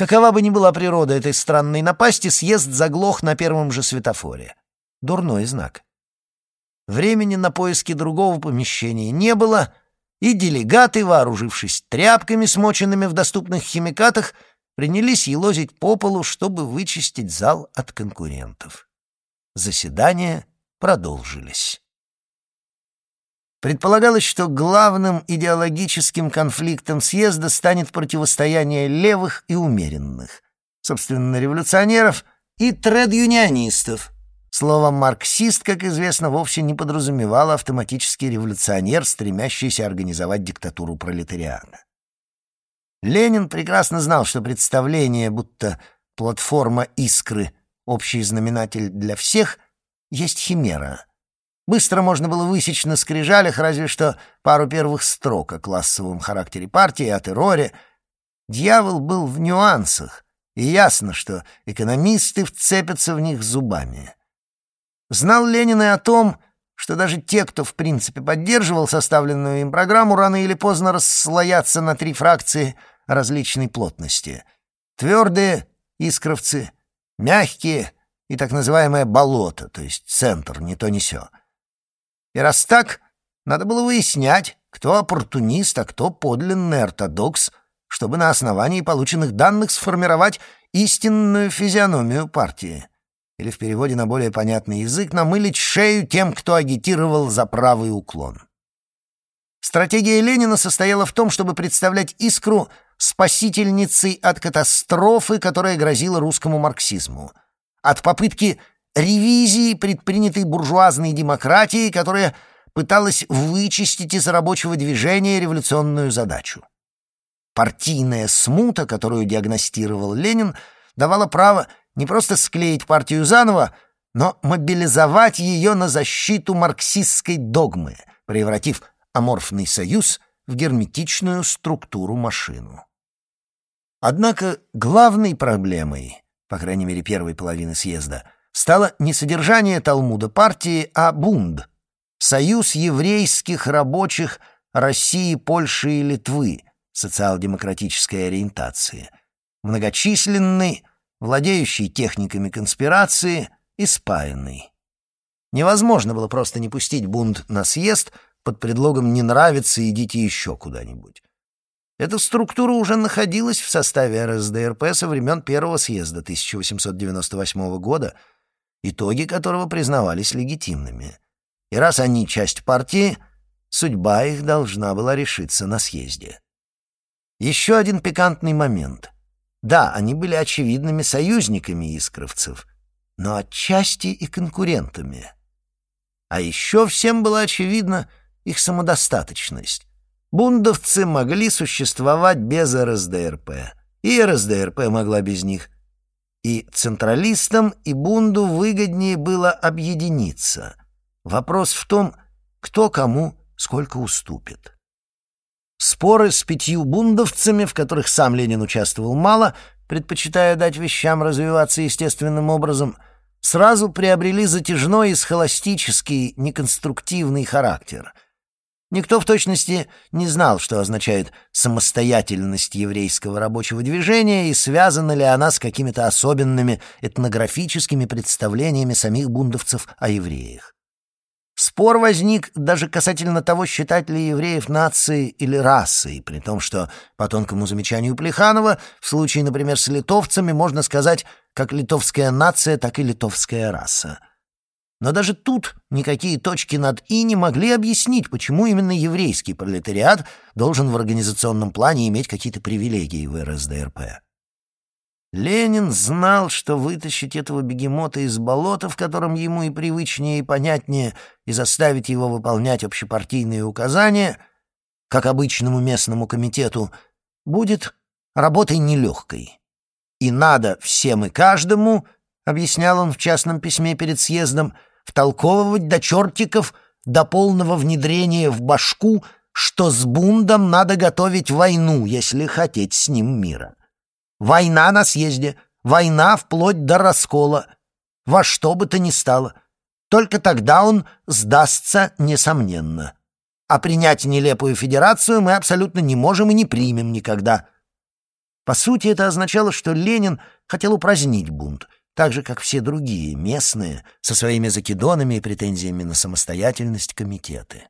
Какова бы ни была природа этой странной напасти, съезд заглох на первом же светофоре. Дурной знак. Времени на поиски другого помещения не было, и делегаты, вооружившись тряпками, смоченными в доступных химикатах, принялись елозить по полу, чтобы вычистить зал от конкурентов. Заседания продолжились. Предполагалось, что главным идеологическим конфликтом съезда станет противостояние левых и умеренных, собственно, революционеров и тред-юнионистов. Слово «марксист», как известно, вовсе не подразумевало автоматический революционер, стремящийся организовать диктатуру пролетариата. Ленин прекрасно знал, что представление, будто платформа «Искры» — общий знаменатель для всех, есть химера. Быстро можно было высечь на скрижалях разве что пару первых строк о классовом характере партии, о терроре. Дьявол был в нюансах, и ясно, что экономисты вцепятся в них зубами. Знал Ленин и о том, что даже те, кто в принципе поддерживал составленную им программу, рано или поздно расслоятся на три фракции различной плотности. Твердые — искровцы, мягкие и так называемое болото, то есть центр, не то не сё. И раз так, надо было выяснять, кто оппортунист, а кто подлинный ортодокс, чтобы на основании полученных данных сформировать истинную физиономию партии или в переводе на более понятный язык намылить шею тем, кто агитировал за правый уклон. Стратегия Ленина состояла в том, чтобы представлять «Искру» спасительницей от катастрофы, которая грозила русскому марксизму, от попытки ревизии предпринятой буржуазной демократии, которая пыталась вычистить из рабочего движения революционную задачу. Партийная смута, которую диагностировал Ленин, давала право не просто склеить партию заново, но мобилизовать ее на защиту марксистской догмы, превратив аморфный союз в герметичную структуру машину. Однако главной проблемой, по крайней мере первой половины съезда, стало не содержание Талмуда партии, а бунд — союз еврейских рабочих России, Польши и Литвы социал-демократической ориентации, многочисленный, владеющий техниками конспирации и спаянный. Невозможно было просто не пустить бунт на съезд под предлогом «не нравится, идите еще куда-нибудь». Эта структура уже находилась в составе РСДРП со времен первого съезда 1898 года, итоги которого признавались легитимными. И раз они часть партии, судьба их должна была решиться на съезде. Еще один пикантный момент — да, они были очевидными союзниками искровцев, но отчасти и конкурентами. А еще всем было очевидна их самодостаточность. Бундовцы могли существовать без РСДРП, и РСДРП могла без них. И централистам, и Бунду выгоднее было объединиться. Вопрос в том, кто кому сколько уступит. Споры с пятью бундовцами, в которых сам Ленин участвовал мало, предпочитая дать вещам развиваться естественным образом, сразу приобрели затяжной и схоластический, неконструктивный характер. Никто в точности не знал, что означает самостоятельность еврейского рабочего движения и связана ли она с какими-то особенными этнографическими представлениями самих бундовцев о евреях. Спор возник даже касательно того, считать ли евреев нацией или расой, при том, что, по тонкому замечанию Плеханова, в случае, например, с литовцами, можно сказать как литовская нация, так и литовская раса. Но даже тут никакие точки над «и» не могли объяснить, почему именно еврейский пролетариат должен в организационном плане иметь какие-то привилегии в РСДРП. Ленин знал, что вытащить этого бегемота из болота, в котором ему и привычнее, и понятнее, и заставить его выполнять общепартийные указания, как обычному местному комитету, будет работой нелегкой. И надо всем и каждому, объяснял он в частном письме перед съездом, втолковывать до чертиков, до полного внедрения в башку, что с бундом надо готовить войну, если хотеть с ним мира. Война на съезде, война вплоть до раскола. Во что бы то ни стало. Только тогда он сдастся, несомненно. А принять нелепую федерацию мы абсолютно не можем и не примем никогда. По сути, это означало, что Ленин хотел упразднить бунт, так же, как все другие, местные, со своими закидонами и претензиями на самостоятельность комитеты.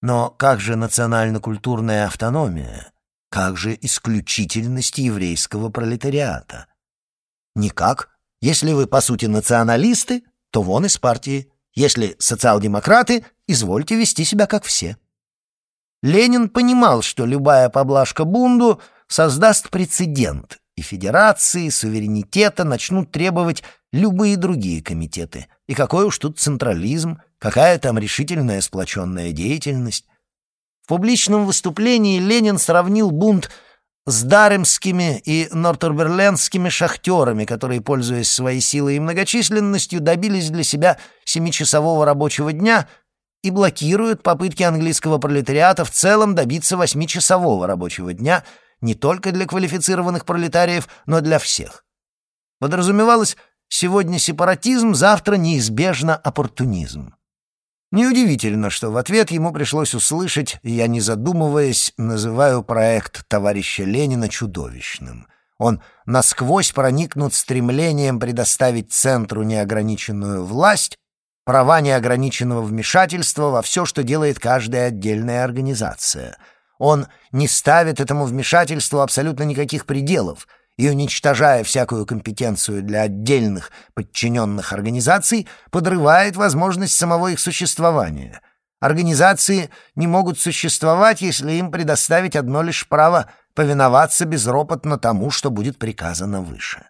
Но как же национально-культурная автономия? Как же исключительность еврейского пролетариата? Никак. Если вы, по сути, националисты, то вон из партии. Если социал-демократы, извольте вести себя как все. Ленин понимал, что любая поблажка бунду создаст прецедент, и федерации, суверенитета начнут требовать любые другие комитеты. И какой уж тут централизм, какая там решительная сплоченная деятельность. В публичном выступлении Ленин сравнил бунт с даремскими и нортерберлендскими шахтерами, которые, пользуясь своей силой и многочисленностью, добились для себя семичасового рабочего дня и блокируют попытки английского пролетариата в целом добиться восьмичасового рабочего дня не только для квалифицированных пролетариев, но для всех. Подразумевалось, сегодня сепаратизм, завтра неизбежно оппортунизм. Неудивительно, что в ответ ему пришлось услышать, я не задумываясь, называю проект товарища Ленина чудовищным. Он насквозь проникнут стремлением предоставить центру неограниченную власть, права неограниченного вмешательства во все, что делает каждая отдельная организация. Он не ставит этому вмешательству абсолютно никаких пределов — и, уничтожая всякую компетенцию для отдельных подчиненных организаций, подрывает возможность самого их существования. Организации не могут существовать, если им предоставить одно лишь право повиноваться безропотно тому, что будет приказано выше.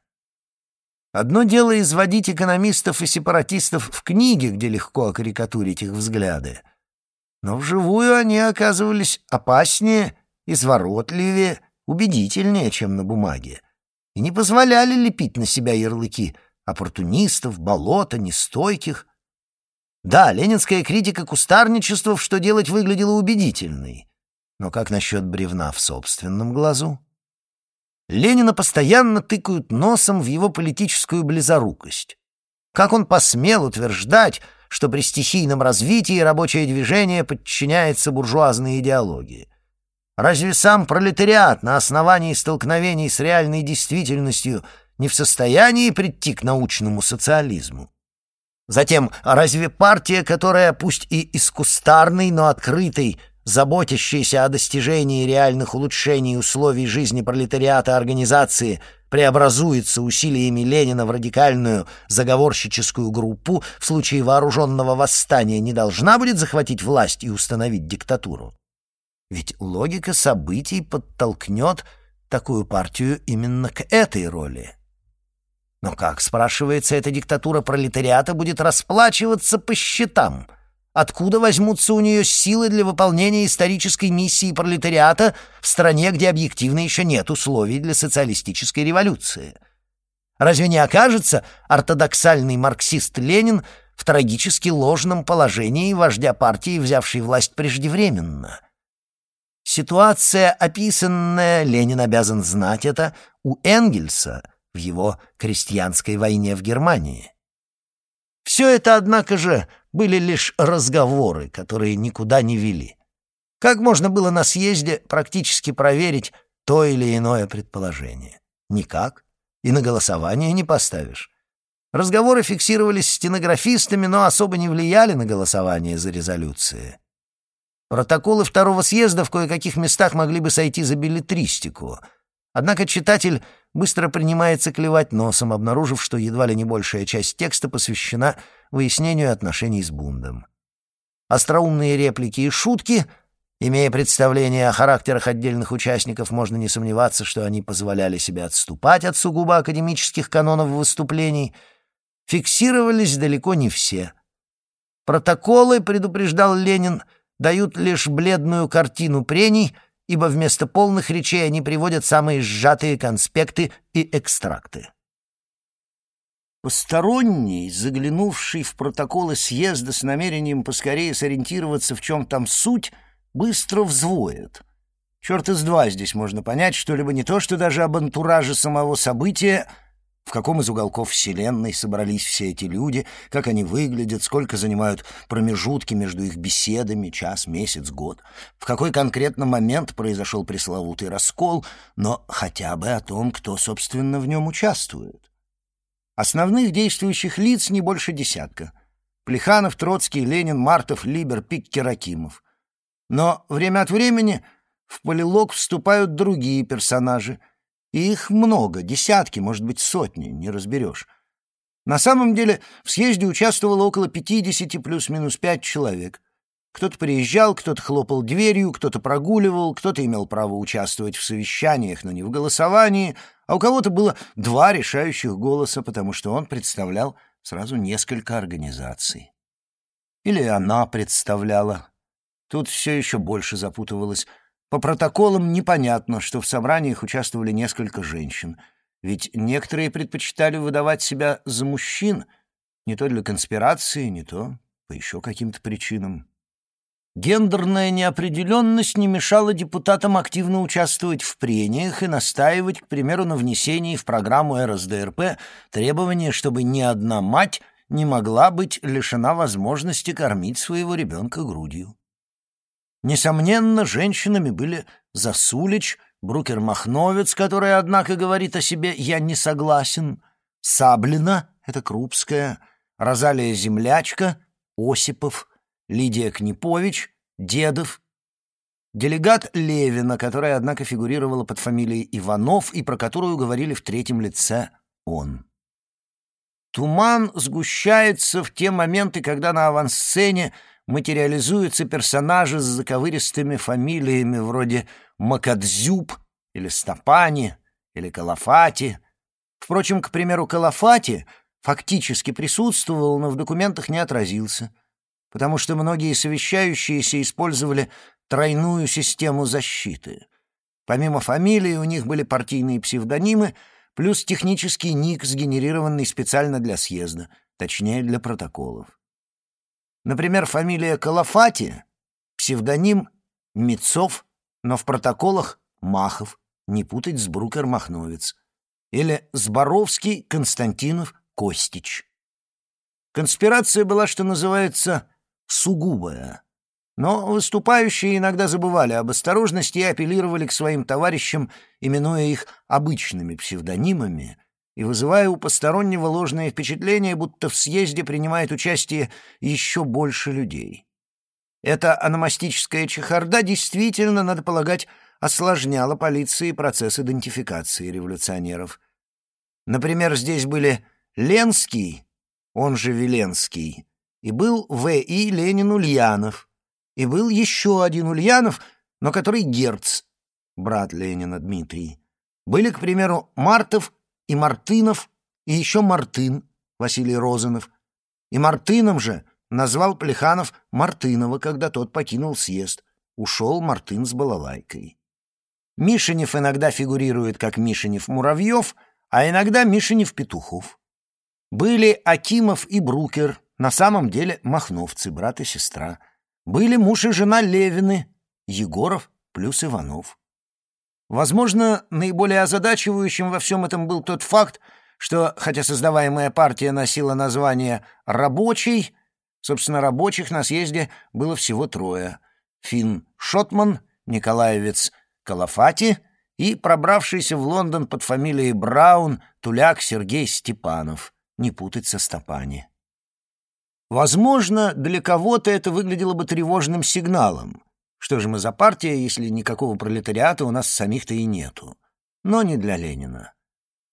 Одно дело изводить экономистов и сепаратистов в книге, где легко окарикатурить их взгляды. Но вживую они оказывались опаснее, изворотливее, убедительнее, чем на бумаге и не позволяли лепить на себя ярлыки оппортунистов, болота, нестойких. Да, ленинская критика кустарничества «Что делать» выглядела убедительной. Но как насчет бревна в собственном глазу? Ленина постоянно тыкают носом в его политическую близорукость. Как он посмел утверждать, что при стихийном развитии рабочее движение подчиняется буржуазной идеологии? Разве сам пролетариат на основании столкновений с реальной действительностью не в состоянии прийти к научному социализму? Затем, разве партия, которая пусть и из кустарной, но открытой, заботящейся о достижении реальных улучшений условий жизни пролетариата организации, преобразуется усилиями Ленина в радикальную заговорщическую группу, в случае вооруженного восстания не должна будет захватить власть и установить диктатуру? Ведь логика событий подтолкнет такую партию именно к этой роли. Но как, спрашивается, эта диктатура пролетариата будет расплачиваться по счетам? Откуда возьмутся у нее силы для выполнения исторической миссии пролетариата в стране, где объективно еще нет условий для социалистической революции? Разве не окажется ортодоксальный марксист Ленин в трагически ложном положении вождя партии, взявшей власть преждевременно – Ситуация, описанная, Ленин обязан знать это, у Энгельса в его крестьянской войне в Германии. Все это, однако же, были лишь разговоры, которые никуда не вели. Как можно было на съезде практически проверить то или иное предположение? Никак. И на голосование не поставишь. Разговоры фиксировались стенографистами, но особо не влияли на голосование за резолюции. Протоколы второго съезда в кое-каких местах могли бы сойти за билетристику. Однако читатель быстро принимается клевать носом, обнаружив, что едва ли не большая часть текста посвящена выяснению отношений с Бундом. Остроумные реплики и шутки, имея представление о характерах отдельных участников, можно не сомневаться, что они позволяли себе отступать от сугубо академических канонов выступлений, фиксировались далеко не все. Протоколы, предупреждал Ленин, — дают лишь бледную картину прений, ибо вместо полных речей они приводят самые сжатые конспекты и экстракты. Посторонний, заглянувший в протоколы съезда с намерением поскорее сориентироваться, в чем там суть, быстро взвоет. Черт из два здесь можно понять что-либо не то, что даже об антураже самого события — в каком из уголков Вселенной собрались все эти люди, как они выглядят, сколько занимают промежутки между их беседами, час, месяц, год, в какой конкретно момент произошел пресловутый раскол, но хотя бы о том, кто, собственно, в нем участвует. Основных действующих лиц не больше десятка. Плеханов, Троцкий, Ленин, Мартов, Либер, Пиккер, Акимов. Но время от времени в полилог вступают другие персонажи — и их много, десятки, может быть, сотни, не разберешь. На самом деле в съезде участвовало около 50 плюс-минус 5 человек. Кто-то приезжал, кто-то хлопал дверью, кто-то прогуливал, кто-то имел право участвовать в совещаниях, но не в голосовании, а у кого-то было два решающих голоса, потому что он представлял сразу несколько организаций. Или она представляла. Тут все еще больше запутывалось. По протоколам непонятно, что в собраниях участвовали несколько женщин, ведь некоторые предпочитали выдавать себя за мужчин, не то для конспирации, не то по еще каким-то причинам. Гендерная неопределенность не мешала депутатам активно участвовать в прениях и настаивать, к примеру, на внесении в программу РСДРП требования, чтобы ни одна мать не могла быть лишена возможности кормить своего ребенка грудью. Несомненно, женщинами были Засулич, Брукер-Махновец, который, однако, говорит о себе «я не согласен», Саблина, это Крупская, Розалия Землячка, Осипов — Лидия Книпович, Дедов, делегат Левина, которая, однако, фигурировала под фамилией Иванов и про которую говорили в третьем лице «он». Туман сгущается в те моменты, когда на авансцене материализуются персонажи с заковыристыми фамилиями вроде Макадзюб или Стопани или Калафати. Впрочем, к примеру, Калафати фактически присутствовал, но в документах не отразился — потому что многие совещающиеся использовали тройную систему защиты. Помимо фамилии у них были партийные псевдонимы, плюс технический ник, сгенерированный специально для съезда, точнее, для протоколов. Например, фамилия Калафати, псевдоним Мицов, но в протоколах Махов, не путать с Брукер-Махновец, или Зборовский, Константинов, Костич. Конспирация была, что называется, сугубая. Но выступающие иногда забывали об осторожности и апеллировали к своим товарищам, именуя их обычными псевдонимами и вызывая у постороннего ложное впечатление, будто в съезде принимает участие еще больше людей. Эта аномастическая чехарда действительно, надо полагать, осложняла полиции процесс идентификации революционеров. Например, здесь были Ленский, он же Веленский, и был В.И. Ленин Ульянов, и был еще один Ульянов, но который Герц, брат Ленина Дмитрий. Были, к примеру, Мартов и Мартынов, и еще Мартын, Василий Розанов. И Мартыном же назвал Плеханов Мартынова, когда тот покинул съезд. Ушел Мартын с балалайкой. Мишенев иногда фигурирует как Мишенев-Муравьев, а иногда Мишенев-Петухов. Были Акимов и Брукер, на самом деле махновцы, брат и сестра. Были муж и жена Левины, Егоров плюс Иванов. Возможно, наиболее озадачивающим во всем этом был тот факт, что, хотя создаваемая партия носила название «Рабочий», собственно, рабочих на съезде было всего трое — Финн Шотман, Николаевец Калафати и пробравшийся в Лондон под фамилией Браун Туляк Сергей Степанов, не путать со Стопани. Возможно, для кого-то это выглядело бы тревожным сигналом. Что же мы за партия, если никакого пролетариата у нас самих-то и нету? Но не для Ленина.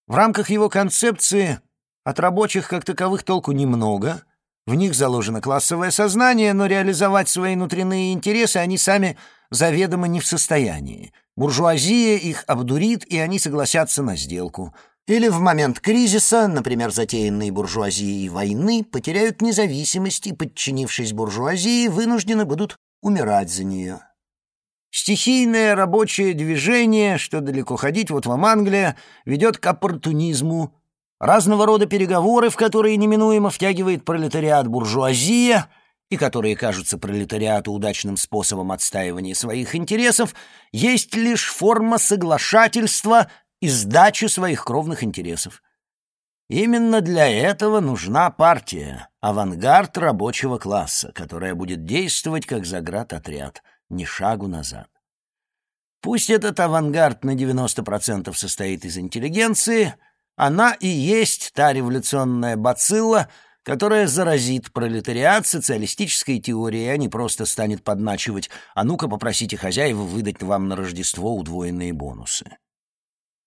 В рамках его концепции от рабочих как таковых толку немного, в них заложено классовое сознание, но реализовать свои внутренние интересы они сами заведомо не в состоянии. Буржуазия их обдурит, и они согласятся на сделку — или в момент кризиса, например, затеянной буржуазией войны, потеряют независимость и, подчинившись буржуазии, вынуждены будут умирать за нее. Стихийное рабочее движение, что далеко ходить, вот вам Англия, ведет к оппортунизму, разного рода переговоры, в которые неминуемо втягивает пролетариат буржуазия, и которые кажутся пролетариату удачным способом отстаивания своих интересов, есть лишь форма соглашательства и сдачи своих кровных интересов. Именно для этого нужна партия, авангард рабочего класса, которая будет действовать как заградотряд, ни шагу назад. Пусть этот авангард на 90% состоит из интеллигенции, она и есть та революционная бацилла, которая заразит пролетариат социалистической теорией, а не просто станет подначивать «а ну-ка попросите хозяева выдать вам на Рождество удвоенные бонусы».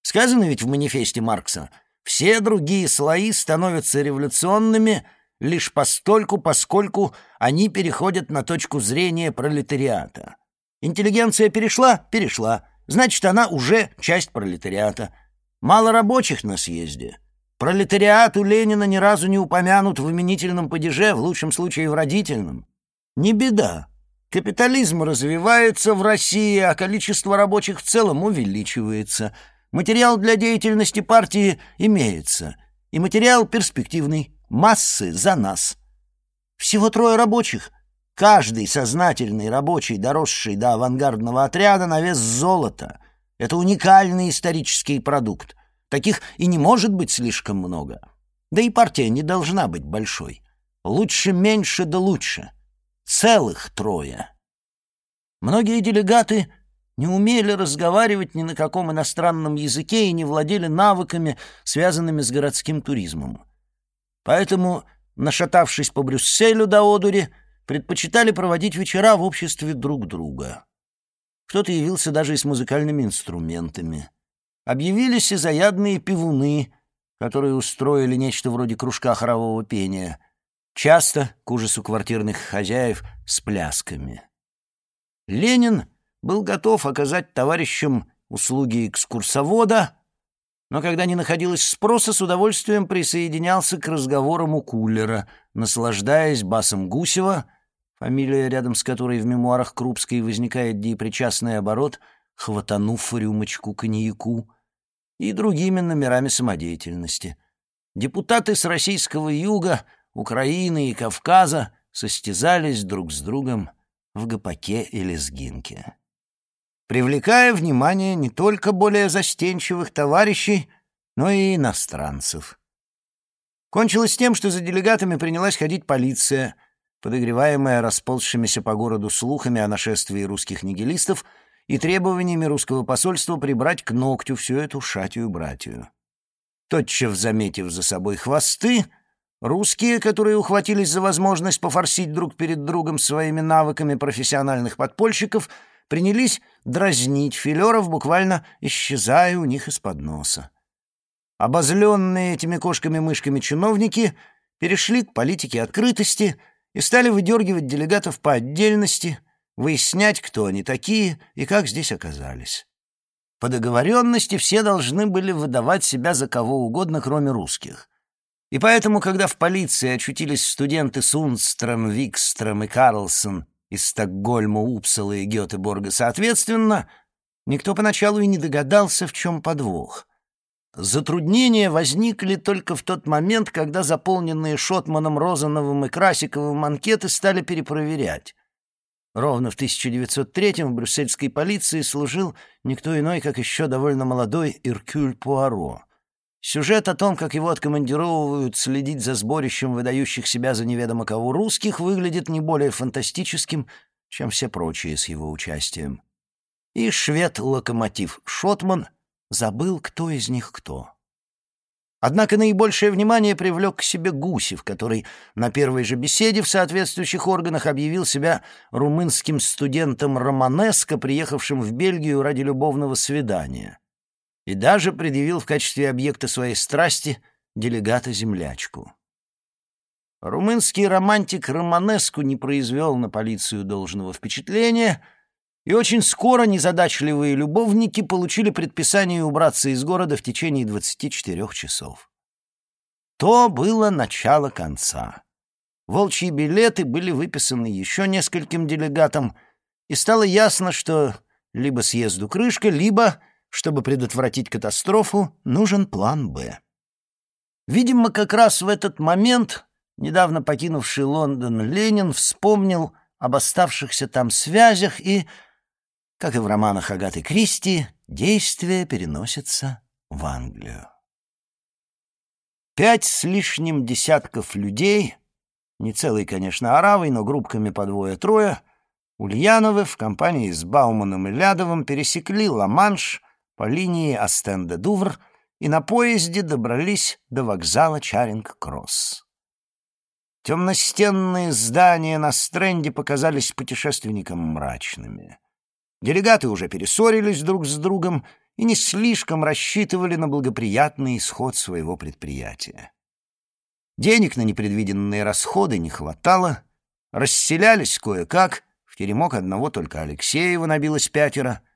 Сказано ведь в манифесте Маркса, все другие слои становятся революционными лишь постольку, поскольку они переходят на точку зрения пролетариата. Интеллигенция перешла? Перешла. Значит, она уже часть пролетариата. Мало рабочих на съезде. Пролетариат у Ленина ни разу не упомянут в именительном падеже, в лучшем случае в родительном. Не беда. Капитализм развивается в России, а количество рабочих в целом увеличивается – Материал для деятельности партии имеется, и материал перспективный. Массы за нас. Всего трое рабочих. Каждый сознательный рабочий, доросший до авангардного отряда, на вес золота. Это уникальный исторический продукт. Таких и не может быть слишком много. Да и партия не должна быть большой. Лучше меньше да лучше. Целых трое. Многие делегаты не умели разговаривать ни на каком иностранном языке и не владели навыками, связанными с городским туризмом. Поэтому, нашатавшись по Брюсселю до одури, предпочитали проводить вечера в обществе друг друга. Кто-то явился даже и с музыкальными инструментами. Объявились и заядные пивуны, которые устроили нечто вроде кружка хорового пения, часто, к ужасу квартирных хозяев, с плясками. Ленин был готов оказать товарищам услуги экскурсовода, но когда не находилось спроса, с удовольствием присоединялся к разговорам у кулера, наслаждаясь басом Гусева, фамилия, рядом с которой в мемуарах Крупской возникает деепричастный оборот, хватанув рюмочку коньяку, и другими номерами самодеятельности. Депутаты с российского юга, Украины и Кавказа состязались друг с другом в гопаке и лезгинке привлекая внимание не только более застенчивых товарищей, но и иностранцев. Кончилось тем, что за делегатами принялась ходить полиция, подогреваемая расползшимися по городу слухами о нашествии русских нигилистов и требованиями русского посольства прибрать к ногтю всю эту шатию братью. Тотчас заметив за собой хвосты, русские, которые ухватились за возможность пофорсить друг перед другом своими навыками профессиональных подпольщиков — принялись дразнить филеров, буквально исчезая у них из-под носа. Обозленные этими кошками-мышками чиновники перешли к политике открытости и стали выдергивать делегатов по отдельности, выяснять, кто они такие и как здесь оказались. По договоренности все должны были выдавать себя за кого угодно, кроме русских. И поэтому, когда в полиции очутились студенты Сунстром, Викстром и Карлсон из Стокгольма, Упсала и Гетеборга соответственно, никто поначалу и не догадался, в чем подвох. Затруднения возникли только в тот момент, когда заполненные Шотманом, Розановым и Красиковым анкеты стали перепроверять. Ровно в 1903-м в брюссельской полиции служил никто иной, как еще довольно молодой Иркюль Пуаро — Сюжет о том, как его откомандировывают следить за сборищем выдающих себя за неведомо кого русских, выглядит не более фантастическим, чем все прочие с его участием. И швед-локомотив Шотман забыл, кто из них кто. Однако наибольшее внимание привлек к себе Гусев, который на первой же беседе в соответствующих органах объявил себя румынским студентом Романеско, приехавшим в Бельгию ради любовного свидания и даже предъявил в качестве объекта своей страсти делегата-землячку. Румынский романтик Романеску не произвел на полицию должного впечатления, и очень скоро незадачливые любовники получили предписание убраться из города в течение 24 часов. То было начало конца. Волчьи билеты были выписаны еще нескольким делегатам, и стало ясно, что либо съезду крышка, либо чтобы предотвратить катастрофу, нужен план «Б». Видимо, как раз в этот момент недавно покинувший Лондон Ленин вспомнил об оставшихся там связях и, как и в романах Агаты Кристи, действие переносится в Англию. Пять с лишним десятков людей, не целой, конечно, оравой, но группками по двое-трое, Ульяновы в компании с Бауманом и Лядовым пересекли Ла-Манш — по линии Астенде-Дувр и на поезде добрались до вокзала Чаринг-Кросс. Темностенные здания на стренде показались путешественникам мрачными. Делегаты уже перессорились друг с другом и не слишком рассчитывали на благоприятный исход своего предприятия. Денег на непредвиденные расходы не хватало, расселялись кое-как, в теремок одного только Алексеева набилось пятеро —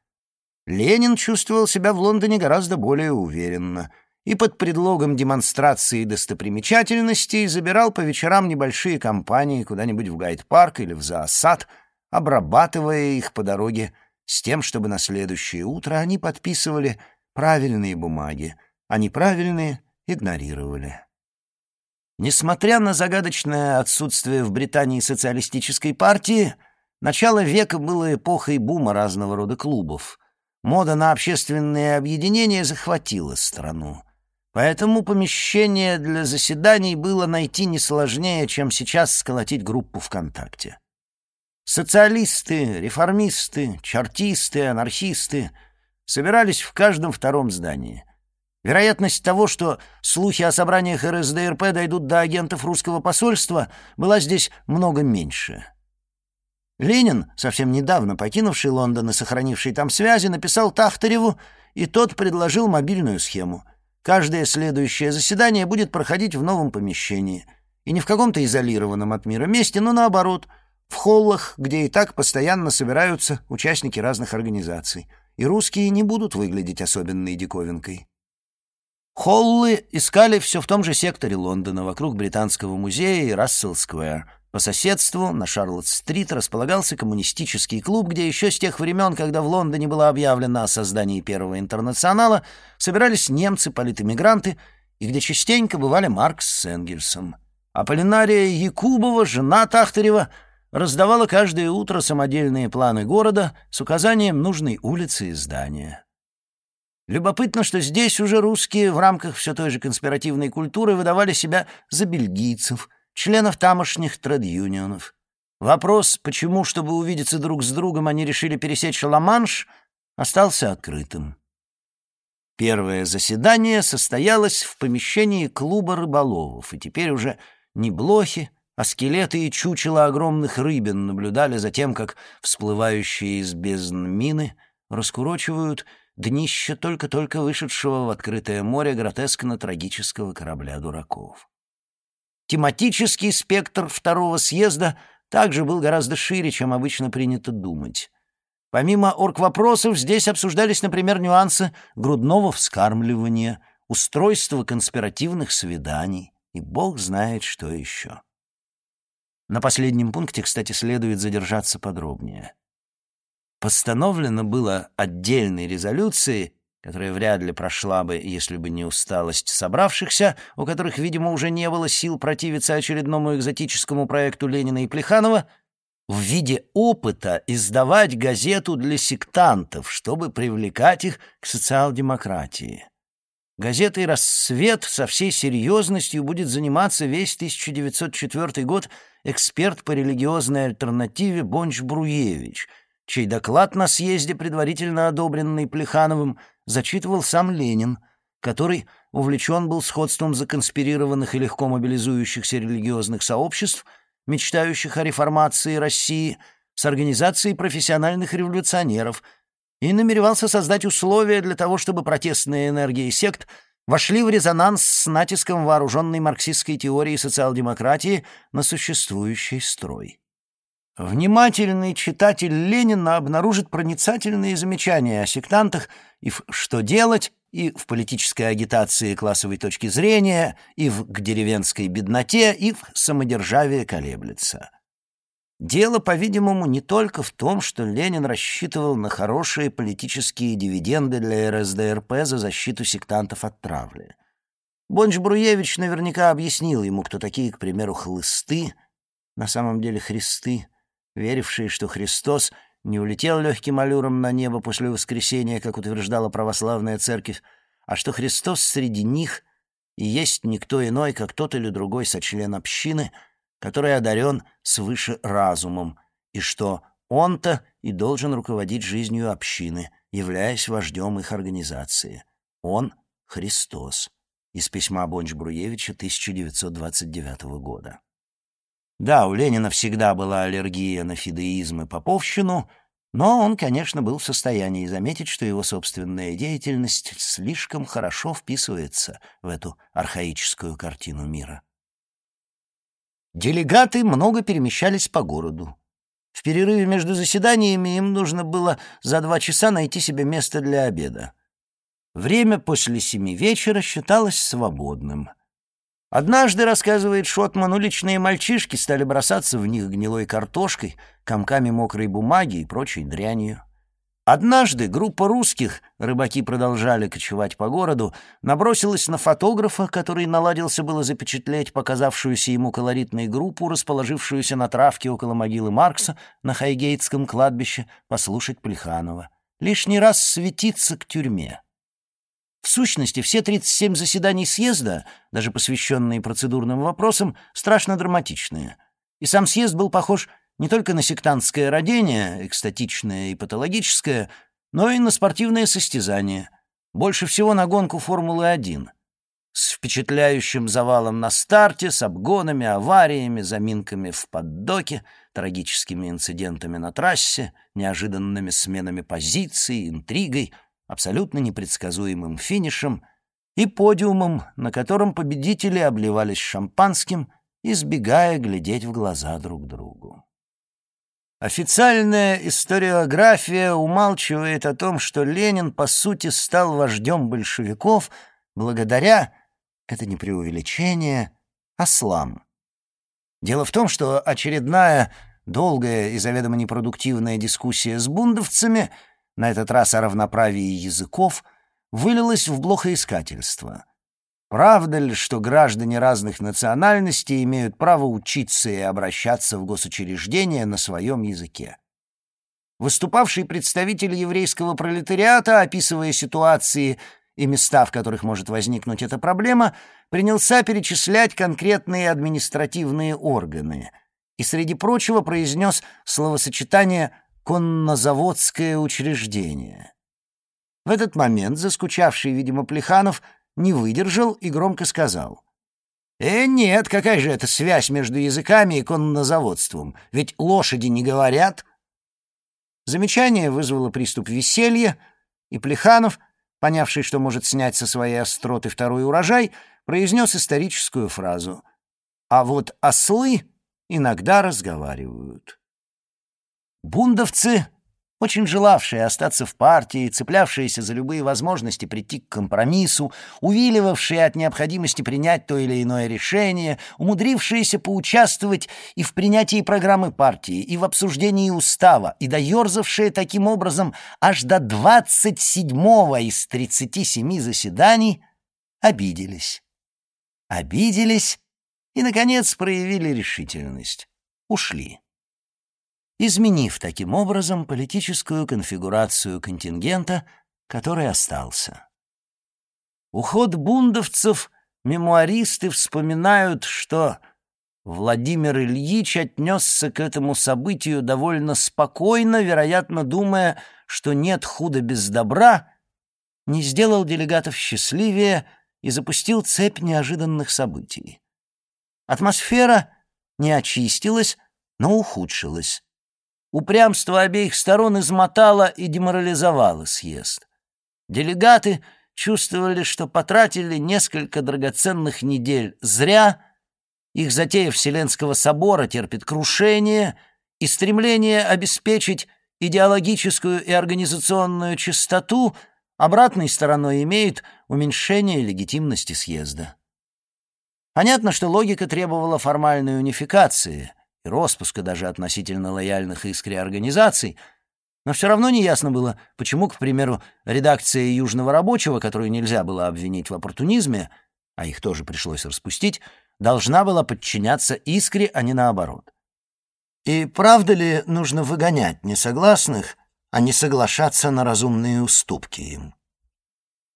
Ленин чувствовал себя в Лондоне гораздо более уверенно и под предлогом демонстрации достопримечательностей забирал по вечерам небольшие компании куда-нибудь в Гайд-парк или в Зоосад, обрабатывая их по дороге с тем, чтобы на следующее утро они подписывали правильные бумаги, а неправильные игнорировали. Несмотря на загадочное отсутствие в Британии социалистической партии, начало века было эпохой бума разного рода клубов. Мода на общественные объединения захватила страну. Поэтому помещение для заседаний было найти не сложнее, чем сейчас сколотить группу ВКонтакте. Социалисты, реформисты, чартисты, анархисты собирались в каждом втором здании. Вероятность того, что слухи о собраниях РСДРП дойдут до агентов русского посольства, была здесь много меньше. Ленин, совсем недавно покинувший Лондон и сохранивший там связи, написал Тахтареву, и тот предложил мобильную схему. Каждое следующее заседание будет проходить в новом помещении. И не в каком-то изолированном от мира месте, но наоборот, в холлах, где и так постоянно собираются участники разных организаций. И русские не будут выглядеть особенной диковинкой. Холлы искали все в том же секторе Лондона, вокруг Британского музея и Рассел-сквер. По соседству, на Шарлотт-стрит, располагался коммунистический клуб, где еще с тех времен, когда в Лондоне было объявлено о создании Первого интернационала, собирались немцы-политэмигранты, и где частенько бывали Маркс с Энгельсом. Аполлинария Якубова, жена Тахтарева, раздавала каждое утро самодельные планы города с указанием нужной улицы и здания. Любопытно, что здесь уже русские в рамках все той же конспиративной культуры выдавали себя за бельгийцев, членов тамошних тред-юнионов. Вопрос, почему, чтобы увидеться друг с другом, они решили пересечь Ла-Манш, остался открытым. Первое заседание состоялось в помещении клуба рыболовов, и теперь уже не блохи, а скелеты и чучела огромных рыбин наблюдали за тем, как всплывающие из бездн мины раскурочивают днище только-только вышедшего в открытое море гротескно-трагического корабля дураков. Тематический спектр второго съезда также был гораздо шире, чем обычно принято думать. Помимо орг-вопросов, здесь обсуждались, например, нюансы грудного вскармливания, устройство конспиративных свиданий и бог знает что еще. На последнем пункте, кстати, следует задержаться подробнее. Постановлено было отдельной резолюцией, которая вряд ли прошла бы, если бы не усталость собравшихся, у которых, видимо, уже не было сил противиться очередному экзотическому проекту Ленина и Плеханова, в виде опыта издавать газету для сектантов, чтобы привлекать их к социал-демократии. Газетой «Рассвет» со всей серьезностью будет заниматься весь 1904 год эксперт по религиозной альтернативе Бонч-Бруевич — чей доклад на съезде, предварительно одобренный Плехановым, зачитывал сам Ленин, который увлечен был сходством законспирированных и легко мобилизующихся религиозных сообществ, мечтающих о реформации России, с организацией профессиональных революционеров, и намеревался создать условия для того, чтобы протестные энергии сект вошли в резонанс с натиском вооруженной марксистской теории социал-демократии на существующий строй. Внимательный читатель Ленина обнаружит проницательные замечания о сектантах и в «Что делать», и в политической агитации классовой точки зрения, и в «К деревенской бедноте», и в «Самодержавие колеблется». Дело, по-видимому, не только в том, что Ленин рассчитывал на хорошие политические дивиденды для РСДРП за защиту сектантов от травли. Бонч-Бруевич наверняка объяснил ему, кто такие, к примеру, хлысты, на самом деле христы, верившие, что Христос не улетел легким аллюром на небо после воскресения, как утверждала православная церковь, а что Христос среди них и есть никто иной, как тот или другой сочлен общины, который одарен свыше разумом, и что он-то и должен руководить жизнью общины, являясь вождем их организации. Он — Христос. Из письма Бонч-Бруевича 1929 года. Да, у Ленина всегда была аллергия на фидеизм и поповщину, но он, конечно, был в состоянии заметить, что его собственная деятельность слишком хорошо вписывается в эту архаическую картину мира. Делегаты много перемещались по городу. В перерыве между заседаниями им нужно было за два часа найти себе место для обеда. Время после семи вечера считалось свободным — Однажды, рассказывает Шотман, уличные мальчишки стали бросаться в них гнилой картошкой, комками мокрой бумаги и прочей дрянью. Однажды группа русских, рыбаки продолжали кочевать по городу, набросилась на фотографа, который наладился было запечатлеть показавшуюся ему колоритной группу, расположившуюся на травке около могилы Маркса на Хайгейтском кладбище, послушать Плеханова. Лишний раз светиться к тюрьме. В сущности, все 37 заседаний съезда, даже посвященные процедурным вопросам, страшно драматичные. И сам съезд был похож не только на сектантское родение, экстатичное и патологическое, но и на спортивное состязание. Больше всего на гонку Формулы-1. С впечатляющим завалом на старте, с обгонами, авариями, заминками в поддоке, трагическими инцидентами на трассе, неожиданными сменами позиций, интригой, абсолютно непредсказуемым финишем и подиумом, на котором победители обливались шампанским, избегая глядеть в глаза друг другу. Официальная историография умалчивает о том, что Ленин, по сути, стал вождем большевиков благодаря, это не преувеличение, ослам. Дело в том, что очередная долгая и заведомо непродуктивная дискуссия с бундовцами, на этот раз о равноправии языков, вылилась в блохоискательство — Правда ли, что граждане разных национальностей имеют право учиться и обращаться в госучреждения на своем языке? Выступавший представитель еврейского пролетариата, описывая ситуации и места, в которых может возникнуть эта проблема, принялся перечислять конкретные административные органы и, среди прочего, произнес словосочетание «коннозаводское учреждение». В этот момент заскучавший, видимо, Плеханов – не выдержал и громко сказал. «Э, нет, какая же это связь между языками и коннозаводством? Ведь лошади не говорят». Замечание вызвало приступ веселья, и Плеханов, понявший, что может снять со своей остроты второй урожай, произнес историческую фразу «А вот ослы иногда разговаривают». Бундовцы очень желавшие остаться в партии, цеплявшиеся за любые возможности прийти к компромиссу, увиливавшие от необходимости принять то или иное решение, умудрившиеся поучаствовать и в принятии программы партии, и в обсуждении устава, и доерзавшие таким образом аж до 27-го из 37 заседаний, обиделись. Обиделись и, наконец, проявили решительность. Ушли изменив таким образом политическую конфигурацию контингента, который остался. Уход бундовцев мемуаристы вспоминают, что Владимир Ильич отнесся к этому событию довольно спокойно, вероятно, думая, что нет худа без добра, не сделал делегатов счастливее и запустил цепь неожиданных событий. Атмосфера не очистилась, но ухудшилась. Упрямство обеих сторон измотало и деморализовало съезд. Делегаты чувствовали, что потратили несколько драгоценных недель зря, их затея Вселенского собора терпит крушение, и стремление обеспечить идеологическую и организационную чистоту обратной стороной имеет уменьшение легитимности съезда. Понятно, что логика требовала формальной унификации, и распуска даже относительно лояльных искре организаций, но все равно неясно было, почему, к примеру, редакция «Южного рабочего», которую нельзя было обвинить в оппортунизме, а их тоже пришлось распустить, должна была подчиняться искре, а не наоборот. И правда ли нужно выгонять несогласных, а не соглашаться на разумные уступки им?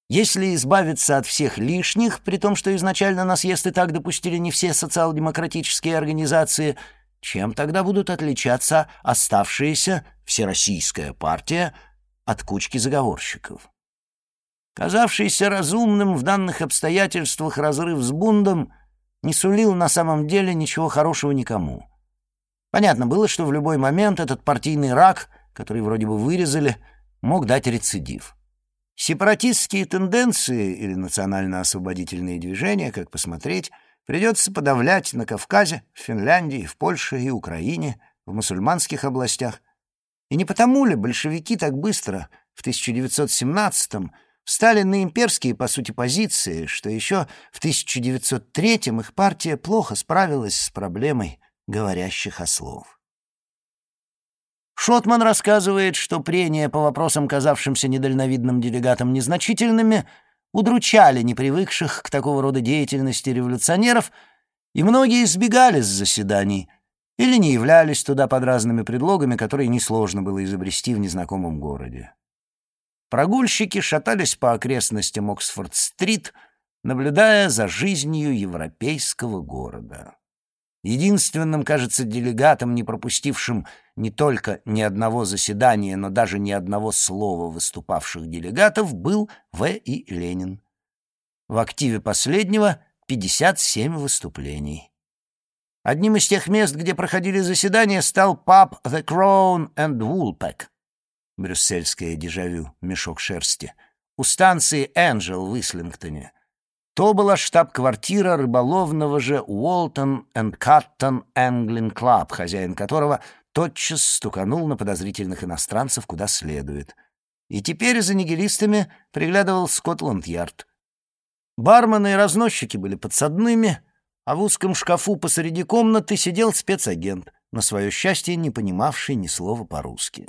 Если избавиться от всех лишних, при том, что изначально на съезд и так допустили не все социал-демократические организации – чем тогда будут отличаться оставшиеся Всероссийская партия от кучки заговорщиков? Казавшийся разумным в данных обстоятельствах разрыв с Бундом не сулил на самом деле ничего хорошего никому. Понятно было, что в любой момент этот партийный рак, который вроде бы вырезали, мог дать рецидив. Сепаратистские тенденции или национально-освободительные движения, как посмотреть, Придется подавлять на Кавказе, в Финляндии, в Польше и Украине, в мусульманских областях. И не потому ли большевики так быстро, в 1917-м, встали на имперские, по сути, позиции, что еще в 1903-м их партия плохо справилась с проблемой говорящих ослов. Шотман рассказывает, что прения по вопросам, казавшимся недальновидным делегатам незначительными, удручали непривыкших к такого рода деятельности революционеров, и многие избегали с заседаний или не являлись туда под разными предлогами, которые несложно было изобрести в незнакомом городе. Прогульщики шатались по окрестностям Оксфорд-стрит, наблюдая за жизнью европейского города. Единственным, кажется, делегатом, не пропустившим не только ни одного заседания, но даже ни одного слова выступавших делегатов, был В. И. Ленин. В активе последнего 57 выступлений. Одним из тех мест, где проходили заседания, стал паб «The Crown and Woolpack» — брюссельское дежавю, мешок шерсти, у станции «Энджел» в Ислингтоне — то была штаб-квартира рыболовного же Walton and Cotton Angling Club, хозяин которого тотчас стуканул на подозрительных иностранцев куда следует. И теперь за нигилистами приглядывал Скотланд-Ярд. Бармены и разносчики были подсадными, а в узком шкафу посреди комнаты сидел спецагент, на свое счастье не понимавший ни слова по-русски.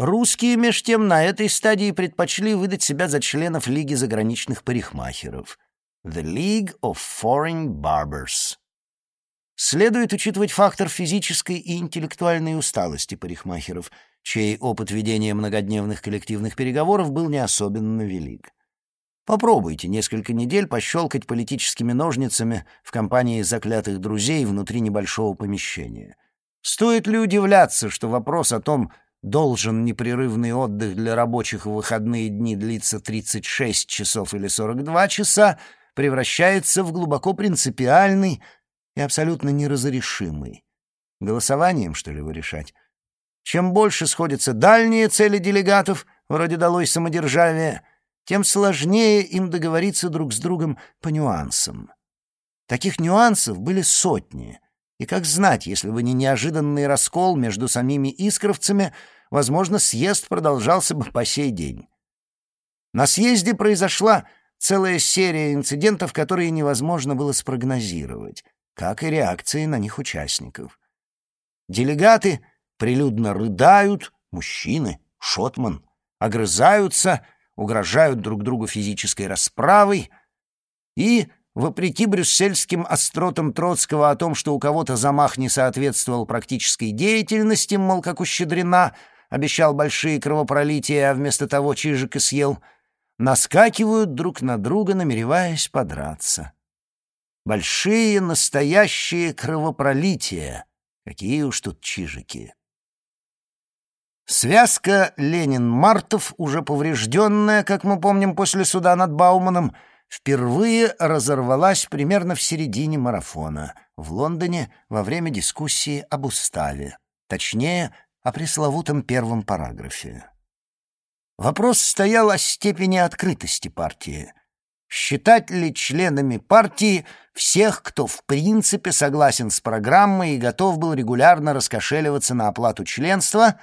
Русские, меж тем, на этой стадии предпочли выдать себя за членов Лиги заграничных парикмахеров «The League of Foreign Barbers». Следует учитывать фактор физической и интеллектуальной усталости парикмахеров, чей опыт ведения многодневных коллективных переговоров был не особенно велик. Попробуйте несколько недель пощелкать политическими ножницами в компании заклятых друзей внутри небольшого помещения. Стоит ли удивляться, что вопрос о том, должен непрерывный отдых для рабочих в выходные дни длиться 36 часов или 42 часа, превращается в глубоко принципиальный и абсолютно неразрешимый. Голосованием, что ли, вы решать? Чем больше сходятся дальние цели делегатов, вроде «долой самодержавие», тем сложнее им договориться друг с другом по нюансам. Таких нюансов были сотни — и как знать, если бы не неожиданный раскол между самими искровцами, возможно, съезд продолжался бы по сей день. На съезде произошла целая серия инцидентов, которые невозможно было спрогнозировать, как и реакции на них участников. Делегаты прилюдно рыдают, мужчины, шотман, огрызаются, угрожают друг другу физической расправой и Вопреки брюссельским остротам Троцкого о том, что у кого-то замах не соответствовал практической деятельности, мол, как у Щедрина, обещал большие кровопролития, а вместо того чижик и съел, наскакивают друг на друга, намереваясь подраться. Большие настоящие кровопролития. Какие уж тут чижики. Связка Ленин-Мартов, уже поврежденная, как мы помним, после суда над Бауманом, — впервые разорвалась примерно в середине марафона в Лондоне во время дискуссии об уставе, точнее, о пресловутом первом параграфе. Вопрос стоял о степени открытости партии. Считать ли членами партии всех, кто в принципе согласен с программой и готов был регулярно раскошеливаться на оплату членства,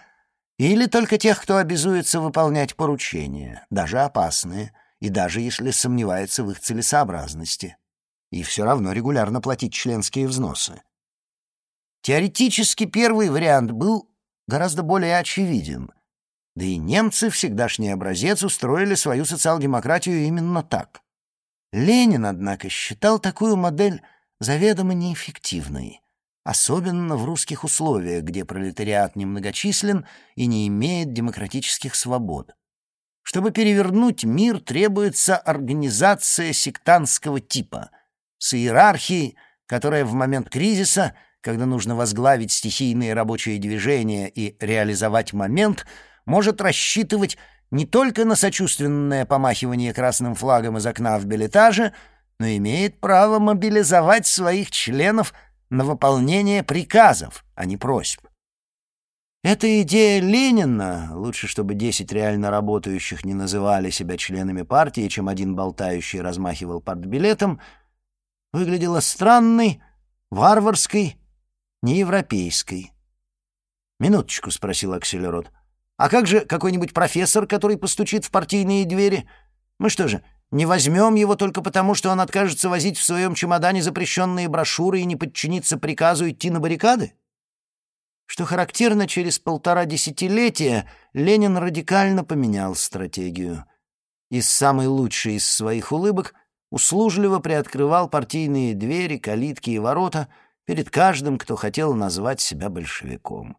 или только тех, кто обязуется выполнять поручения, даже опасные – и даже если сомневается в их целесообразности, и все равно регулярно платить членские взносы. Теоретически первый вариант был гораздо более очевиден, да и немцы, всегдашний образец, устроили свою социал-демократию именно так. Ленин, однако, считал такую модель заведомо неэффективной, особенно в русских условиях, где пролетариат немногочислен и не имеет демократических свобод. Чтобы перевернуть мир, требуется организация сектантского типа, с иерархией, которая в момент кризиса, когда нужно возглавить стихийные рабочие движения и реализовать момент, может рассчитывать не только на сочувственное помахивание красным флагом из окна в билетаже, но имеет право мобилизовать своих членов на выполнение приказов, а не просьб. Эта идея Ленина, лучше, чтобы десять реально работающих не называли себя членами партии, чем один болтающий размахивал партбилетом, выглядела странной, варварской, неевропейской. «Минуточку», — спросил Акселерот. «А как же какой-нибудь профессор, который постучит в партийные двери? Мы что же, не возьмем его только потому, что он откажется возить в своем чемодане запрещенные брошюры и не подчинится приказу идти на баррикады?» Что характерно, через полтора десятилетия Ленин радикально поменял стратегию. И самый лучший из своих улыбок услужливо приоткрывал партийные двери, калитки и ворота перед каждым, кто хотел назвать себя большевиком.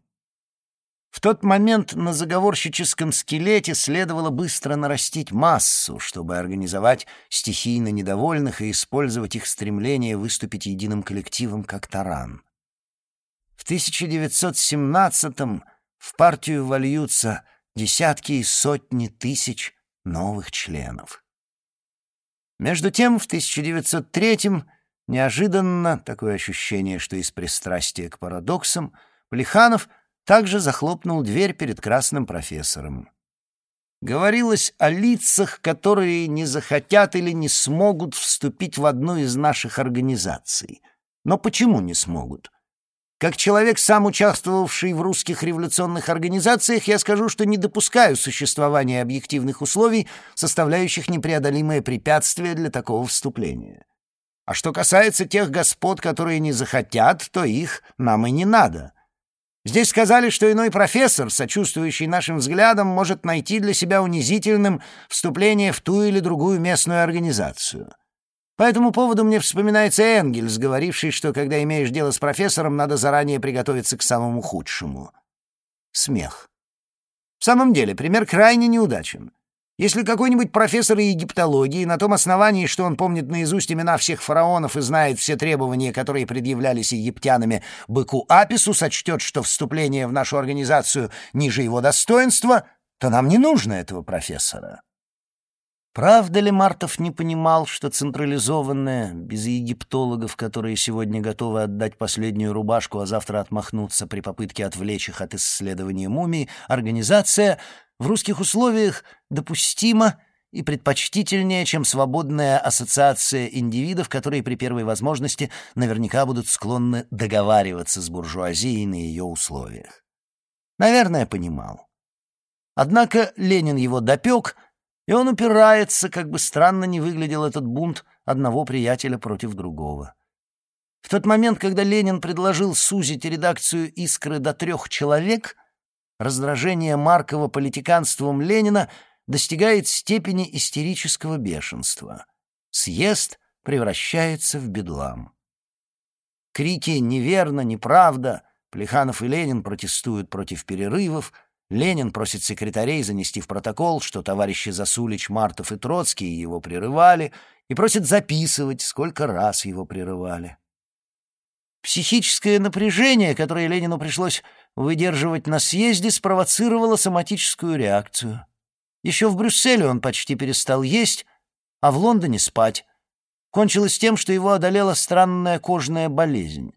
В тот момент на заговорщическом скелете следовало быстро нарастить массу, чтобы организовать стихийно недовольных и использовать их стремление выступить единым коллективом как таран. В 1917-м в партию вольются десятки и сотни тысяч новых членов. Между тем, в 1903-м неожиданно, такое ощущение, что из пристрастия к парадоксам, Плеханов также захлопнул дверь перед красным профессором. Говорилось о лицах, которые не захотят или не смогут вступить в одну из наших организаций. Но почему не смогут? Как человек, сам участвовавший в русских революционных организациях, я скажу, что не допускаю существования объективных условий, составляющих непреодолимое препятствие для такого вступления. А что касается тех господ, которые не захотят, то их нам и не надо. Здесь сказали, что иной профессор, сочувствующий нашим взглядам, может найти для себя унизительным вступление в ту или другую местную организацию. По этому поводу мне вспоминается Энгельс, говоривший, что когда имеешь дело с профессором, надо заранее приготовиться к самому худшему. Смех. В самом деле, пример крайне неудачен. Если какой-нибудь профессор египтологии на том основании, что он помнит наизусть имена всех фараонов и знает все требования, которые предъявлялись египтянами быку Апису, сочтет, что вступление в нашу организацию ниже его достоинства, то нам не нужно этого профессора. Правда ли Мартов не понимал, что централизованная, без египтологов, которые сегодня готовы отдать последнюю рубашку, а завтра отмахнуться при попытке отвлечь их от исследования мумии, организация — в русских условиях допустимо и предпочтительнее, чем свободная ассоциация индивидов, которые при первой возможности наверняка будут склонны договариваться с буржуазией на ее условиях. Наверное, понимал. Однако Ленин его допек, и он упирается, как бы странно ни выглядел этот бунт одного приятеля против другого. В тот момент, когда Ленин предложил сузить редакцию «Искры» до трех человек — Раздражение Маркова политиканством Ленина достигает степени истерического бешенства. Съезд превращается в бедлам. Крики «неверно», «неправда», Плеханов и Ленин протестуют против перерывов, Ленин просит секретарей занести в протокол, что товарищи Засулич, Мартов и Троцкий его прерывали, и просит записывать, сколько раз его прерывали. Психическое напряжение, которое Ленину пришлось выдерживать на съезде, спровоцировало соматическую реакцию. Еще в Брюсселе он почти перестал есть, а в Лондоне спать. Кончилось тем, что его одолела странная кожная болезнь.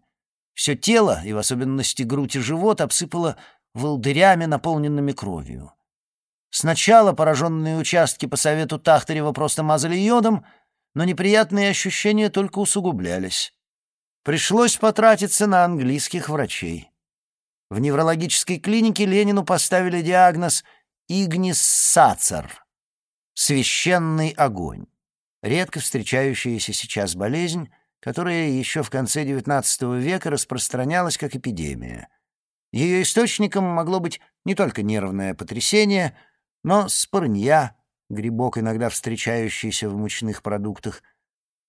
Все тело, и в особенности грудь и живот, обсыпало волдырями, наполненными кровью. Сначала пораженные участки по совету Тахтарева просто мазали йодом, но неприятные ощущения только усугублялись. Пришлось потратиться на английских врачей. В неврологической клинике Ленину поставили диагноз «Игнис сацар» — «священный огонь», редко встречающаяся сейчас болезнь, которая еще в конце XIX века распространялась как эпидемия. Ее источником могло быть не только нервное потрясение, но спорнья, грибок, иногда встречающийся в мучных продуктах,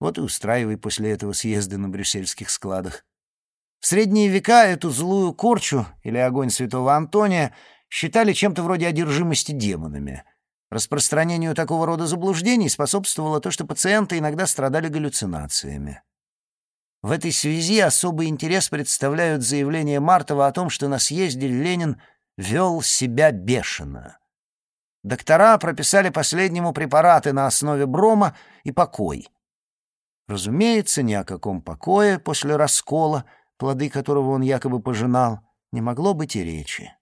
вот и устраивай после этого съезды на брюссельских складах. В средние века эту злую корчу, или огонь святого Антония, считали чем-то вроде одержимости демонами. Распространению такого рода заблуждений способствовало то, что пациенты иногда страдали галлюцинациями. В этой связи особый интерес представляют заявления Мартова о том, что на съезде Ленин вел себя бешено. Доктора прописали последнему препараты на основе брома и покой — Разумеется, ни о каком покое после раскола, плоды которого он якобы пожинал, не могло быть и речи.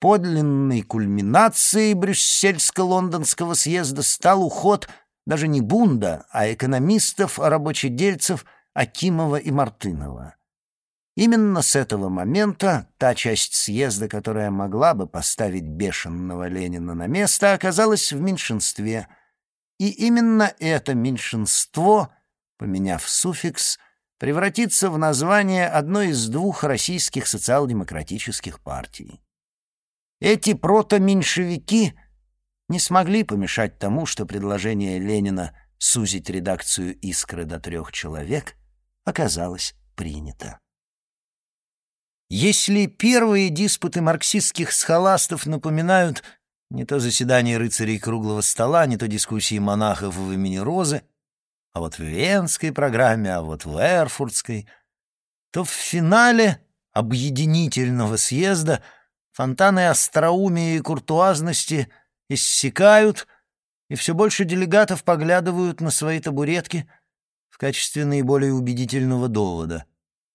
Подлинной кульминацией Брюссельско-Лондонского съезда стал уход даже не Бунда, а экономистов, рабочедельцев Акимова и Мартынова. Именно с этого момента та часть съезда, которая могла бы поставить бешеного Ленина на место, оказалась в меньшинстве — и именно это меньшинство, поменяв суффикс, превратится в название одной из двух российских социал-демократических партий. Эти протоменьшевики не смогли помешать тому, что предложение Ленина сузить редакцию «Искры» до трех человек оказалось принято. Если первые диспуты марксистских схоластов напоминают не то заседание рыцарей круглого стола, не то дискуссии монахов в имени Розы, а вот в Венской программе, а вот в Эрфуртской, то в финале объединительного съезда фонтаны остроумия и куртуазности иссякают, и все больше делегатов поглядывают на свои табуретки в качестве наиболее убедительного довода.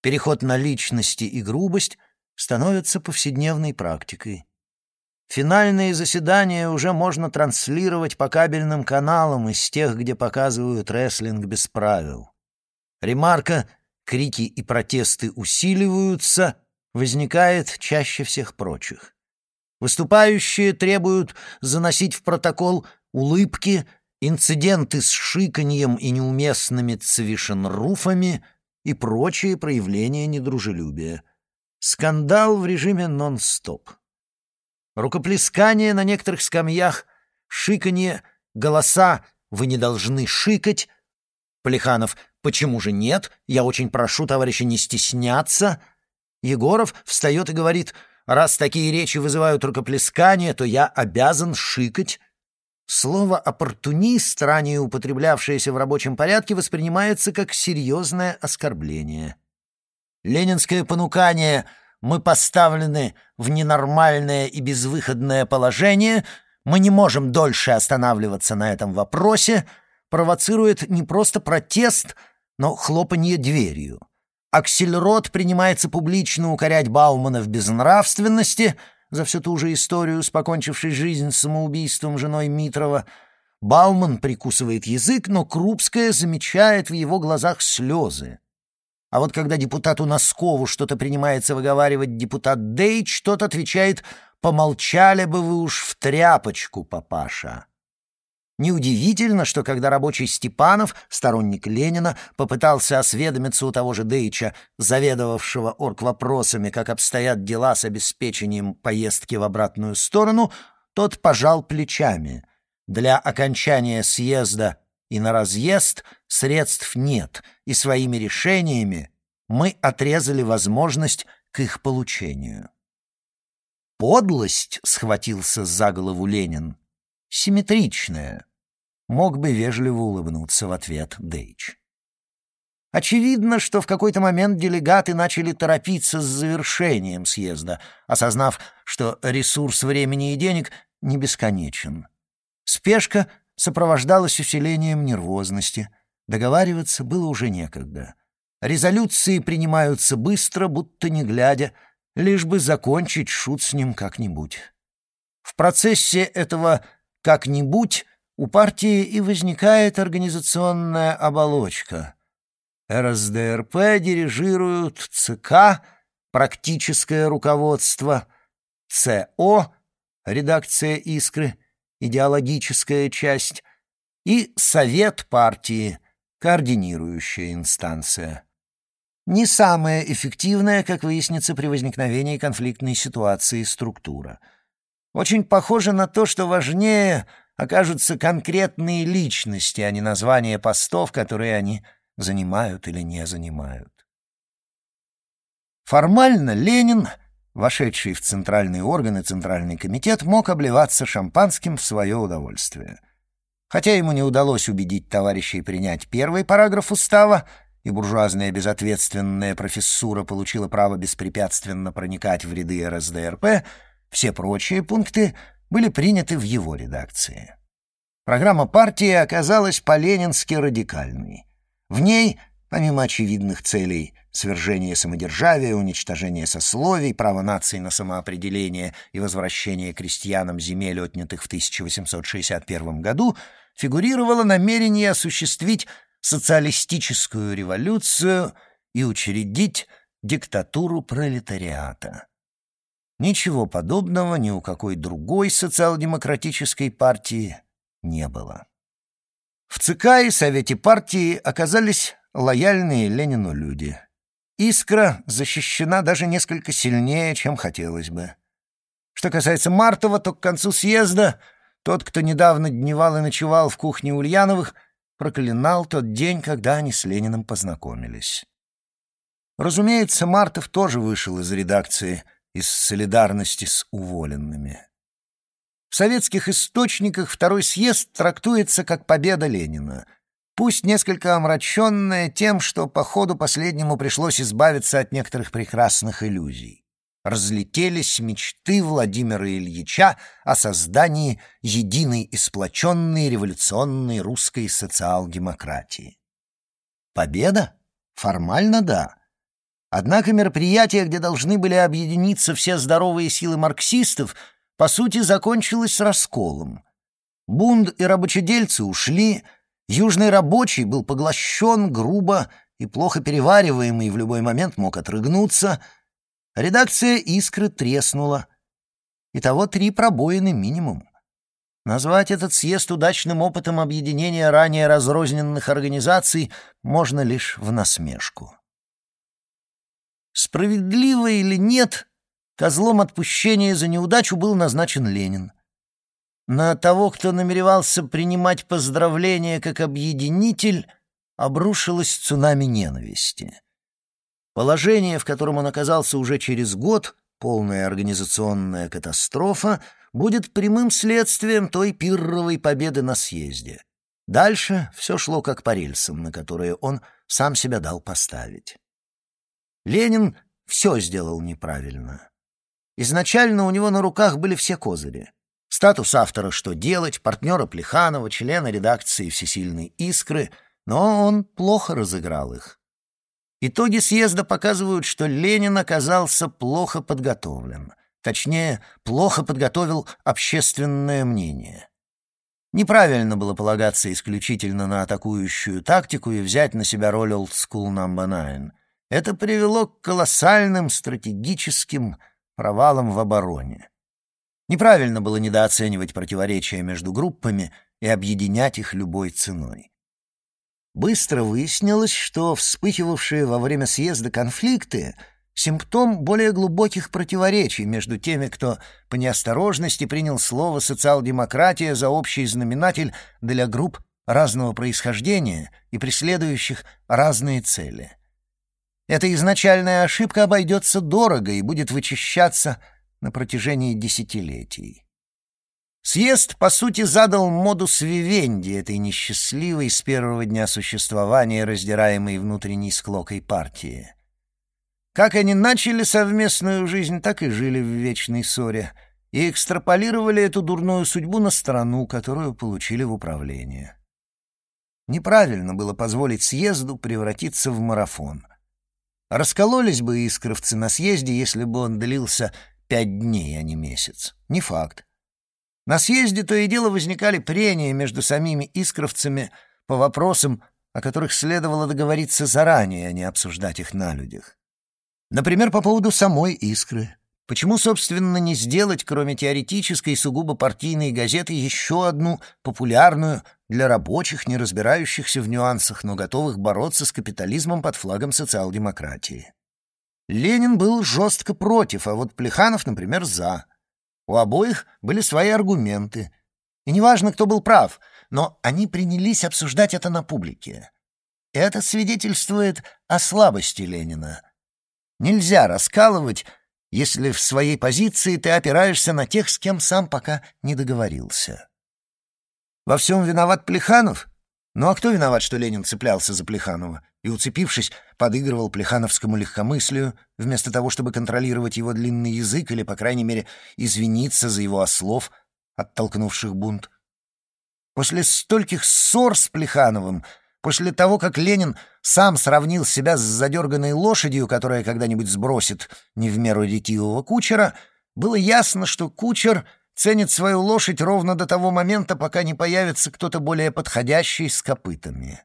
Переход на личности и грубость становится повседневной практикой. Финальные заседания уже можно транслировать по кабельным каналам из тех, где показывают рестлинг без правил. Ремарка «крики и протесты усиливаются» возникает чаще всех прочих. Выступающие требуют заносить в протокол улыбки, инциденты с шиканьем и неуместными цвишенруфами и прочие проявления недружелюбия. Скандал в режиме нон-стоп рукоплескание на некоторых скамьях, шиканье, голоса «Вы не должны шикать», Плеханов «Почему же нет? Я очень прошу товарища не стесняться». Егоров встает и говорит «Раз такие речи вызывают рукоплескание, то я обязан шикать». Слово «оппортунист», ранее употреблявшееся в рабочем порядке, воспринимается как серьезное оскорбление. Ленинское понукание мы поставлены в ненормальное и безвыходное положение, мы не можем дольше останавливаться на этом вопросе, провоцирует не просто протест, но хлопанье дверью. Аксельрод принимается публично укорять Баумана в безнравственности за всю ту же историю с покончившей жизнь самоубийством женой Митрова. Бауман прикусывает язык, но Крупская замечает в его глазах слезы. А вот когда депутату Носкову что-то принимается выговаривать депутат Дейч, тот отвечает «Помолчали бы вы уж в тряпочку, папаша». Неудивительно, что когда рабочий Степанов, сторонник Ленина, попытался осведомиться у того же Дейча, заведовавшего оргвопросами, как обстоят дела с обеспечением поездки в обратную сторону, тот пожал плечами. Для окончания съезда и на разъезд средств нет, и своими решениями мы отрезали возможность к их получению. Подлость, схватился за голову Ленин, симметричная. Мог бы вежливо улыбнуться в ответ Дейч. Очевидно, что в какой-то момент делегаты начали торопиться с завершением съезда, осознав, что ресурс времени и денег не бесконечен. Спешка сопровождалось усилением нервозности. Договариваться было уже некогда. Резолюции принимаются быстро, будто не глядя, лишь бы закончить шут с ним как-нибудь. В процессе этого «как-нибудь» у партии и возникает организационная оболочка. РСДРП дирижируют ЦК, практическое руководство, ЦО, редакция «Искры», идеологическая часть, и Совет партии, координирующая инстанция. Не самая эффективная, как выяснится при возникновении конфликтной ситуации, структура. Очень похоже на то, что важнее окажутся конкретные личности, а не названия постов, которые они занимают или не занимают. Формально Ленин вошедший в центральные органы Центральный комитет, мог обливаться шампанским в свое удовольствие. Хотя ему не удалось убедить товарищей принять первый параграф устава, и буржуазная безответственная профессура получила право беспрепятственно проникать в ряды РСДРП, все прочие пункты были приняты в его редакции. Программа партии оказалась по-ленински радикальной. В ней, помимо очевидных целей свержение самодержавия, уничтожение сословий, право нации на самоопределение и возвращение крестьянам земель, отнятых в 1861 году, фигурировало намерение осуществить социалистическую революцию и учредить диктатуру пролетариата. Ничего подобного ни у какой другой социал-демократической партии не было. В ЦК и Совете партии оказались лояльные Ленину люди. «Искра» защищена даже несколько сильнее, чем хотелось бы. Что касается Мартова, то к концу съезда тот, кто недавно дневал и ночевал в кухне Ульяновых, проклинал тот день, когда они с Лениным познакомились. Разумеется, Мартов тоже вышел из редакции из солидарности с уволенными. В советских источниках второй съезд трактуется как победа Ленина, пусть несколько омраченная тем, что по ходу последнему пришлось избавиться от некоторых прекрасных иллюзий. Разлетелись мечты Владимира Ильича о создании единой и сплоченной революционной русской социал-демократии. Победа? Формально да. Однако мероприятие, где должны были объединиться все здоровые силы марксистов, по сути, закончилось расколом. Бунд и рабочедельцы ушли, южный рабочий был поглощен грубо и плохо перевариваемый в любой момент мог отрыгнуться, редакция «Искры» треснула. Итого три пробоины минимум. Назвать этот съезд удачным опытом объединения ранее разрозненных организаций можно лишь в насмешку. Справедливо или нет, козлом отпущения за неудачу был назначен Ленин. На того, кто намеревался принимать поздравления как объединитель, обрушилось цунами ненависти. Положение, в котором он оказался уже через год, полная организационная катастрофа, будет прямым следствием той пирровой победы на съезде. Дальше все шло как по рельсам, на которые он сам себя дал поставить. Ленин все сделал неправильно. Изначально у него на руках были все козыри. Статус автора «Что делать», партнера Плеханова, члена редакции «Всесильной искры», но он плохо разыграл их. Итоги съезда показывают, что Ленин оказался плохо подготовлен. Точнее, плохо подготовил общественное мнение. Неправильно было полагаться исключительно на атакующую тактику и взять на себя роль Old School No. 9. Это привело к колоссальным стратегическим провалам в обороне. Неправильно было недооценивать противоречия между группами и объединять их любой ценой. Быстро выяснилось, что вспыхивавшие во время съезда конфликты — симптом более глубоких противоречий между теми, кто по неосторожности принял слово «социал-демократия» за общий знаменатель для групп разного происхождения и преследующих разные цели. Эта изначальная ошибка обойдется дорого и будет вычищаться на протяжении десятилетий. Съезд, по сути, задал модус вивенди этой несчастливой с первого дня существования раздираемой внутренней склокой партии. Как они начали совместную жизнь, так и жили в вечной ссоре и экстраполировали эту дурную судьбу на страну, которую получили в управление. Неправильно было позволить съезду превратиться в марафон. Раскололись бы искровцы на съезде, если бы он длился пять дней, а не месяц. Не факт. На съезде то и дело возникали прения между самими искровцами по вопросам, о которых следовало договориться заранее, а не обсуждать их на людях. Например, по поводу самой «Искры». Почему, собственно, не сделать, кроме теоретической сугубо партийной газеты, еще одну популярную для рабочих, не разбирающихся в нюансах, но готовых бороться с капитализмом под флагом социал-демократии? Ленин был жестко против, а вот Плеханов, например, за. У обоих были свои аргументы. И неважно, кто был прав, но они принялись обсуждать это на публике. Это свидетельствует о слабости Ленина. Нельзя раскалывать если в своей позиции ты опираешься на тех, с кем сам пока не договорился. Во всем виноват Плеханов? Ну а кто виноват, что Ленин цеплялся за Плеханова и, уцепившись, подыгрывал плехановскому легкомыслию, вместо того, чтобы контролировать его длинный язык или, по крайней мере, извиниться за его ослов, оттолкнувших бунт? После стольких ссор с Плехановым После того, как Ленин сам сравнил себя с задерганной лошадью, которая когда-нибудь сбросит не в меру ретивого кучера, было ясно, что кучер ценит свою лошадь ровно до того момента, пока не появится кто-то более подходящий с копытами.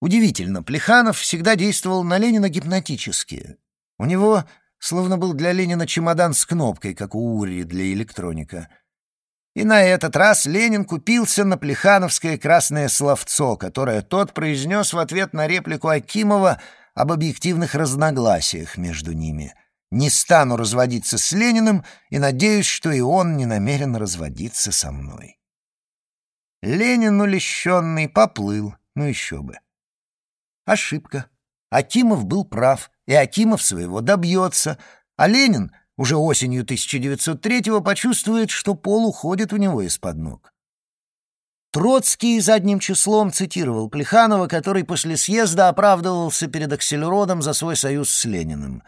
Удивительно, Плеханов всегда действовал на Ленина гипнотически. У него словно был для Ленина чемодан с кнопкой, как у Ури для электроника. И на этот раз Ленин купился на плехановское красное словцо, которое тот произнес в ответ на реплику Акимова об объективных разногласиях между ними. «Не стану разводиться с Лениным и надеюсь, что и он не намерен разводиться со мной». Ленин, улещенный, поплыл, ну еще бы. Ошибка. Акимов был прав, и Акимов своего добьется, а Ленин — уже осенью 1903-го почувствует, что пол уходит у него из-под ног. Троцкий задним числом цитировал Плеханова, который после съезда оправдывался перед Аксельродом за свой союз с Лениным.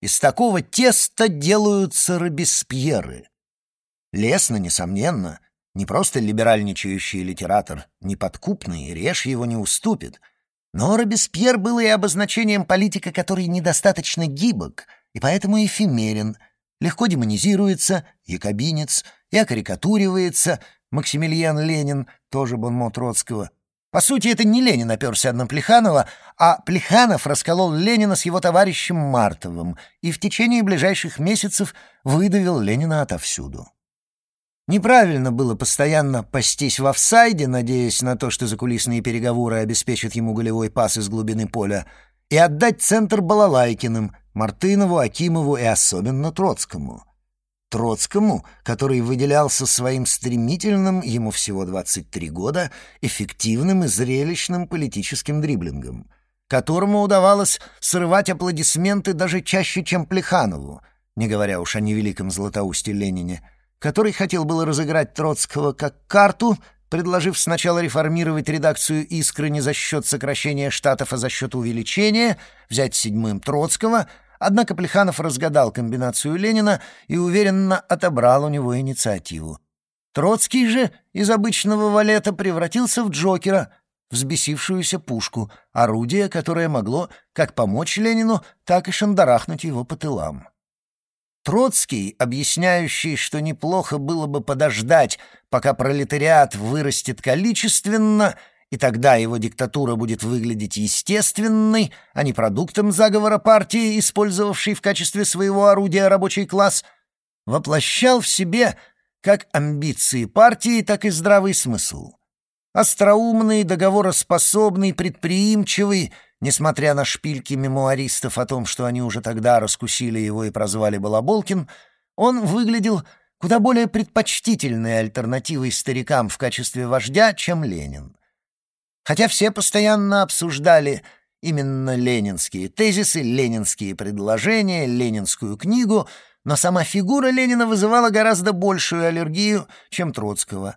«Из такого теста делаются робеспьеры». Лесно, несомненно, не просто либеральничающий литератор, неподкупный, режь его не уступит. Но Робеспьер был и обозначением политика, который недостаточно гибок и поэтому эфемерен — легко демонизируется, якобинец, и окарикатуривается, Максимилиан Ленин, тоже бонмо Троцкого. По сути, это не Ленин оперся на Плеханова, а Плеханов расколол Ленина с его товарищем Мартовым и в течение ближайших месяцев выдавил Ленина отовсюду. Неправильно было постоянно пастись в офсайде, надеясь на то, что закулисные переговоры обеспечат ему голевой пас из глубины поля, и отдать центр Балалайкиным, Мартынову, Акимову и особенно Троцкому. Троцкому, который выделялся своим стремительным, ему всего 23 года, эффективным и зрелищным политическим дриблингом, которому удавалось срывать аплодисменты даже чаще, чем Плеханову, не говоря уж о невеликом Златоусте Ленине, который хотел было разыграть Троцкого как карту — предложив сначала реформировать редакцию «Искры» не за счет сокращения штатов, а за счет увеличения, взять седьмым Троцкого, однако Плеханов разгадал комбинацию Ленина и уверенно отобрал у него инициативу. Троцкий же из обычного валета превратился в Джокера, взбесившуюся пушку, орудие, которое могло как помочь Ленину, так и шандарахнуть его по тылам. Троцкий, объясняющий, что неплохо было бы подождать, пока пролетариат вырастет количественно, и тогда его диктатура будет выглядеть естественной, а не продуктом заговора партии, использовавшей в качестве своего орудия рабочий класс, воплощал в себе как амбиции партии, так и здравый смысл. Остроумный, договороспособный, предприимчивый — Несмотря на шпильки мемуаристов о том, что они уже тогда раскусили его и прозвали Балаболкин, он выглядел куда более предпочтительной альтернативой старикам в качестве вождя, чем Ленин. Хотя все постоянно обсуждали именно ленинские тезисы, ленинские предложения, ленинскую книгу, но сама фигура Ленина вызывала гораздо большую аллергию, чем Троцкого.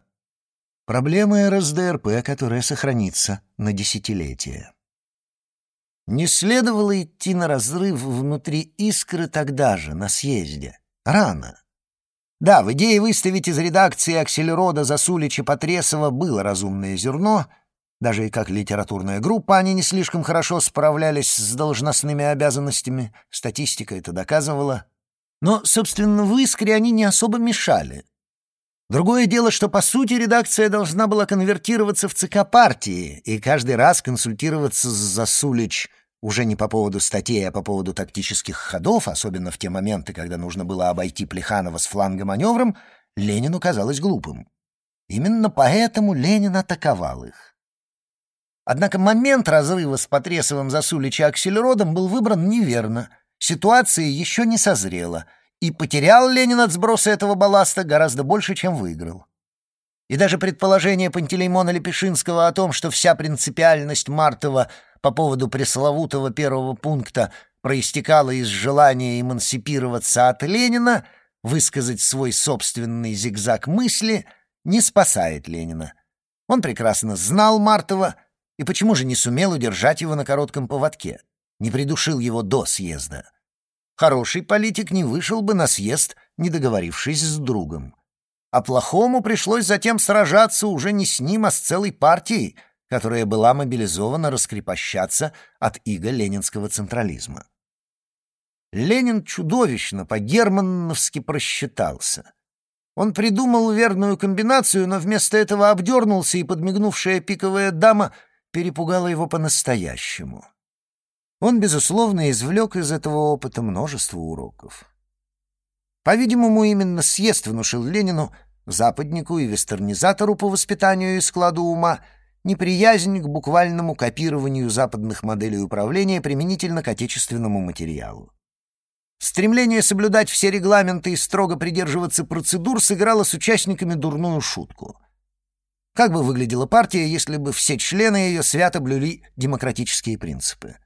Проблема РСДРП, которая сохранится на десятилетия. Не следовало идти на разрыв внутри искры тогда же, на съезде. Рано. Да, в идее выставить из редакции Акселерода Засулича Потресова было разумное зерно. Даже и как литературная группа они не слишком хорошо справлялись с должностными обязанностями. Статистика это доказывала. Но, собственно, в «Искре» они не особо мешали. Другое дело, что, по сути, редакция должна была конвертироваться в ЦК партии и каждый раз консультироваться с Засулич уже не по поводу статей, а по поводу тактических ходов, особенно в те моменты, когда нужно было обойти Плеханова с фланга маневром, Ленину казалось глупым. Именно поэтому Ленин атаковал их. Однако момент разрыва с Потресовым Засулича Аксельродом был выбран неверно. Ситуация еще не созрела — и потерял Ленин от сброса этого балласта гораздо больше, чем выиграл. И даже предположение Пантелеймона Лепешинского о том, что вся принципиальность Мартова по поводу пресловутого первого пункта проистекала из желания эмансипироваться от Ленина, высказать свой собственный зигзаг мысли, не спасает Ленина. Он прекрасно знал Мартова, и почему же не сумел удержать его на коротком поводке, не придушил его до съезда? Хороший политик не вышел бы на съезд, не договорившись с другом. А плохому пришлось затем сражаться уже не с ним, а с целой партией, которая была мобилизована раскрепощаться от иго ленинского централизма. Ленин чудовищно по-германовски просчитался. Он придумал верную комбинацию, но вместо этого обдернулся, и подмигнувшая пиковая дама перепугала его по-настоящему. Он, безусловно, извлек из этого опыта множество уроков. По-видимому, именно съезд внушил Ленину западнику и вестернизатору по воспитанию и складу ума, неприязнь к буквальному копированию западных моделей управления применительно к отечественному материалу. Стремление соблюдать все регламенты и строго придерживаться процедур сыграло с участниками дурную шутку. Как бы выглядела партия, если бы все члены ее свято блюли демократические принципы?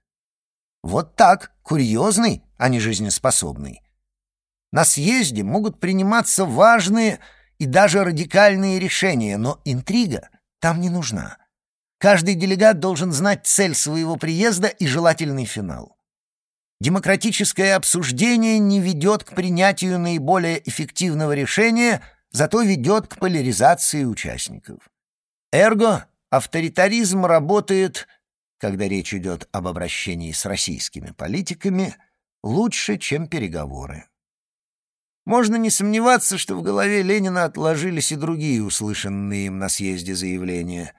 Вот так, курьезный, а не жизнеспособный. На съезде могут приниматься важные и даже радикальные решения, но интрига там не нужна. Каждый делегат должен знать цель своего приезда и желательный финал. Демократическое обсуждение не ведет к принятию наиболее эффективного решения, зато ведет к поляризации участников. Эрго авторитаризм работает, когда речь идет об обращении с российскими политиками, лучше, чем переговоры. Можно не сомневаться, что в голове Ленина отложились и другие услышанные им на съезде заявления,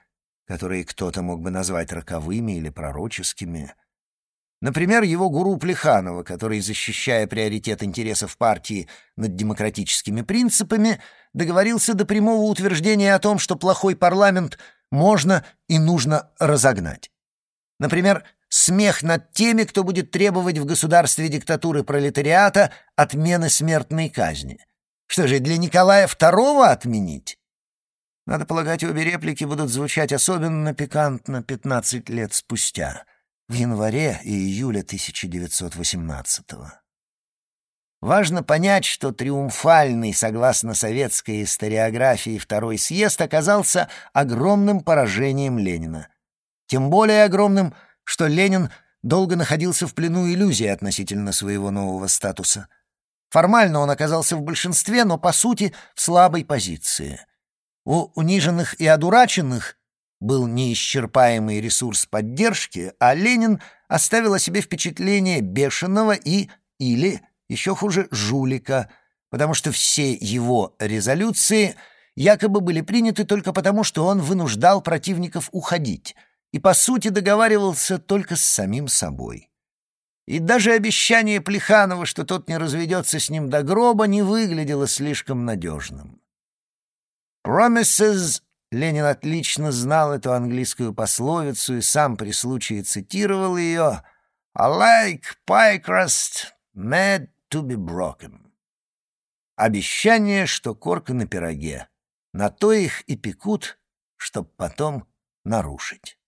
которые кто-то мог бы назвать роковыми или пророческими – Например, его гуру Плеханова, который, защищая приоритет интересов партии над демократическими принципами, договорился до прямого утверждения о том, что плохой парламент можно и нужно разогнать. Например, смех над теми, кто будет требовать в государстве диктатуры пролетариата отмены смертной казни. Что же, для Николая II отменить? Надо полагать, обе реплики будут звучать особенно пикантно 15 лет спустя — в январе и июле 1918-го. Важно понять, что триумфальный, согласно советской историографии, второй съезд оказался огромным поражением Ленина. Тем более огромным, что Ленин долго находился в плену иллюзии относительно своего нового статуса. Формально он оказался в большинстве, но по сути в слабой позиции. У униженных и одураченных был неисчерпаемый ресурс поддержки, а Ленин оставил о себе впечатление бешеного и, или, еще хуже, жулика, потому что все его резолюции якобы были приняты только потому, что он вынуждал противников уходить и, по сути, договаривался только с самим собой. И даже обещание Плеханова, что тот не разведется с ним до гроба, не выглядело слишком надежным. «Promises Ленин отлично знал эту английскую пословицу и сам при случае цитировал ее «I like pie crust made to be broken». Обещание, что корка на пироге. На то их и пекут, чтоб потом нарушить.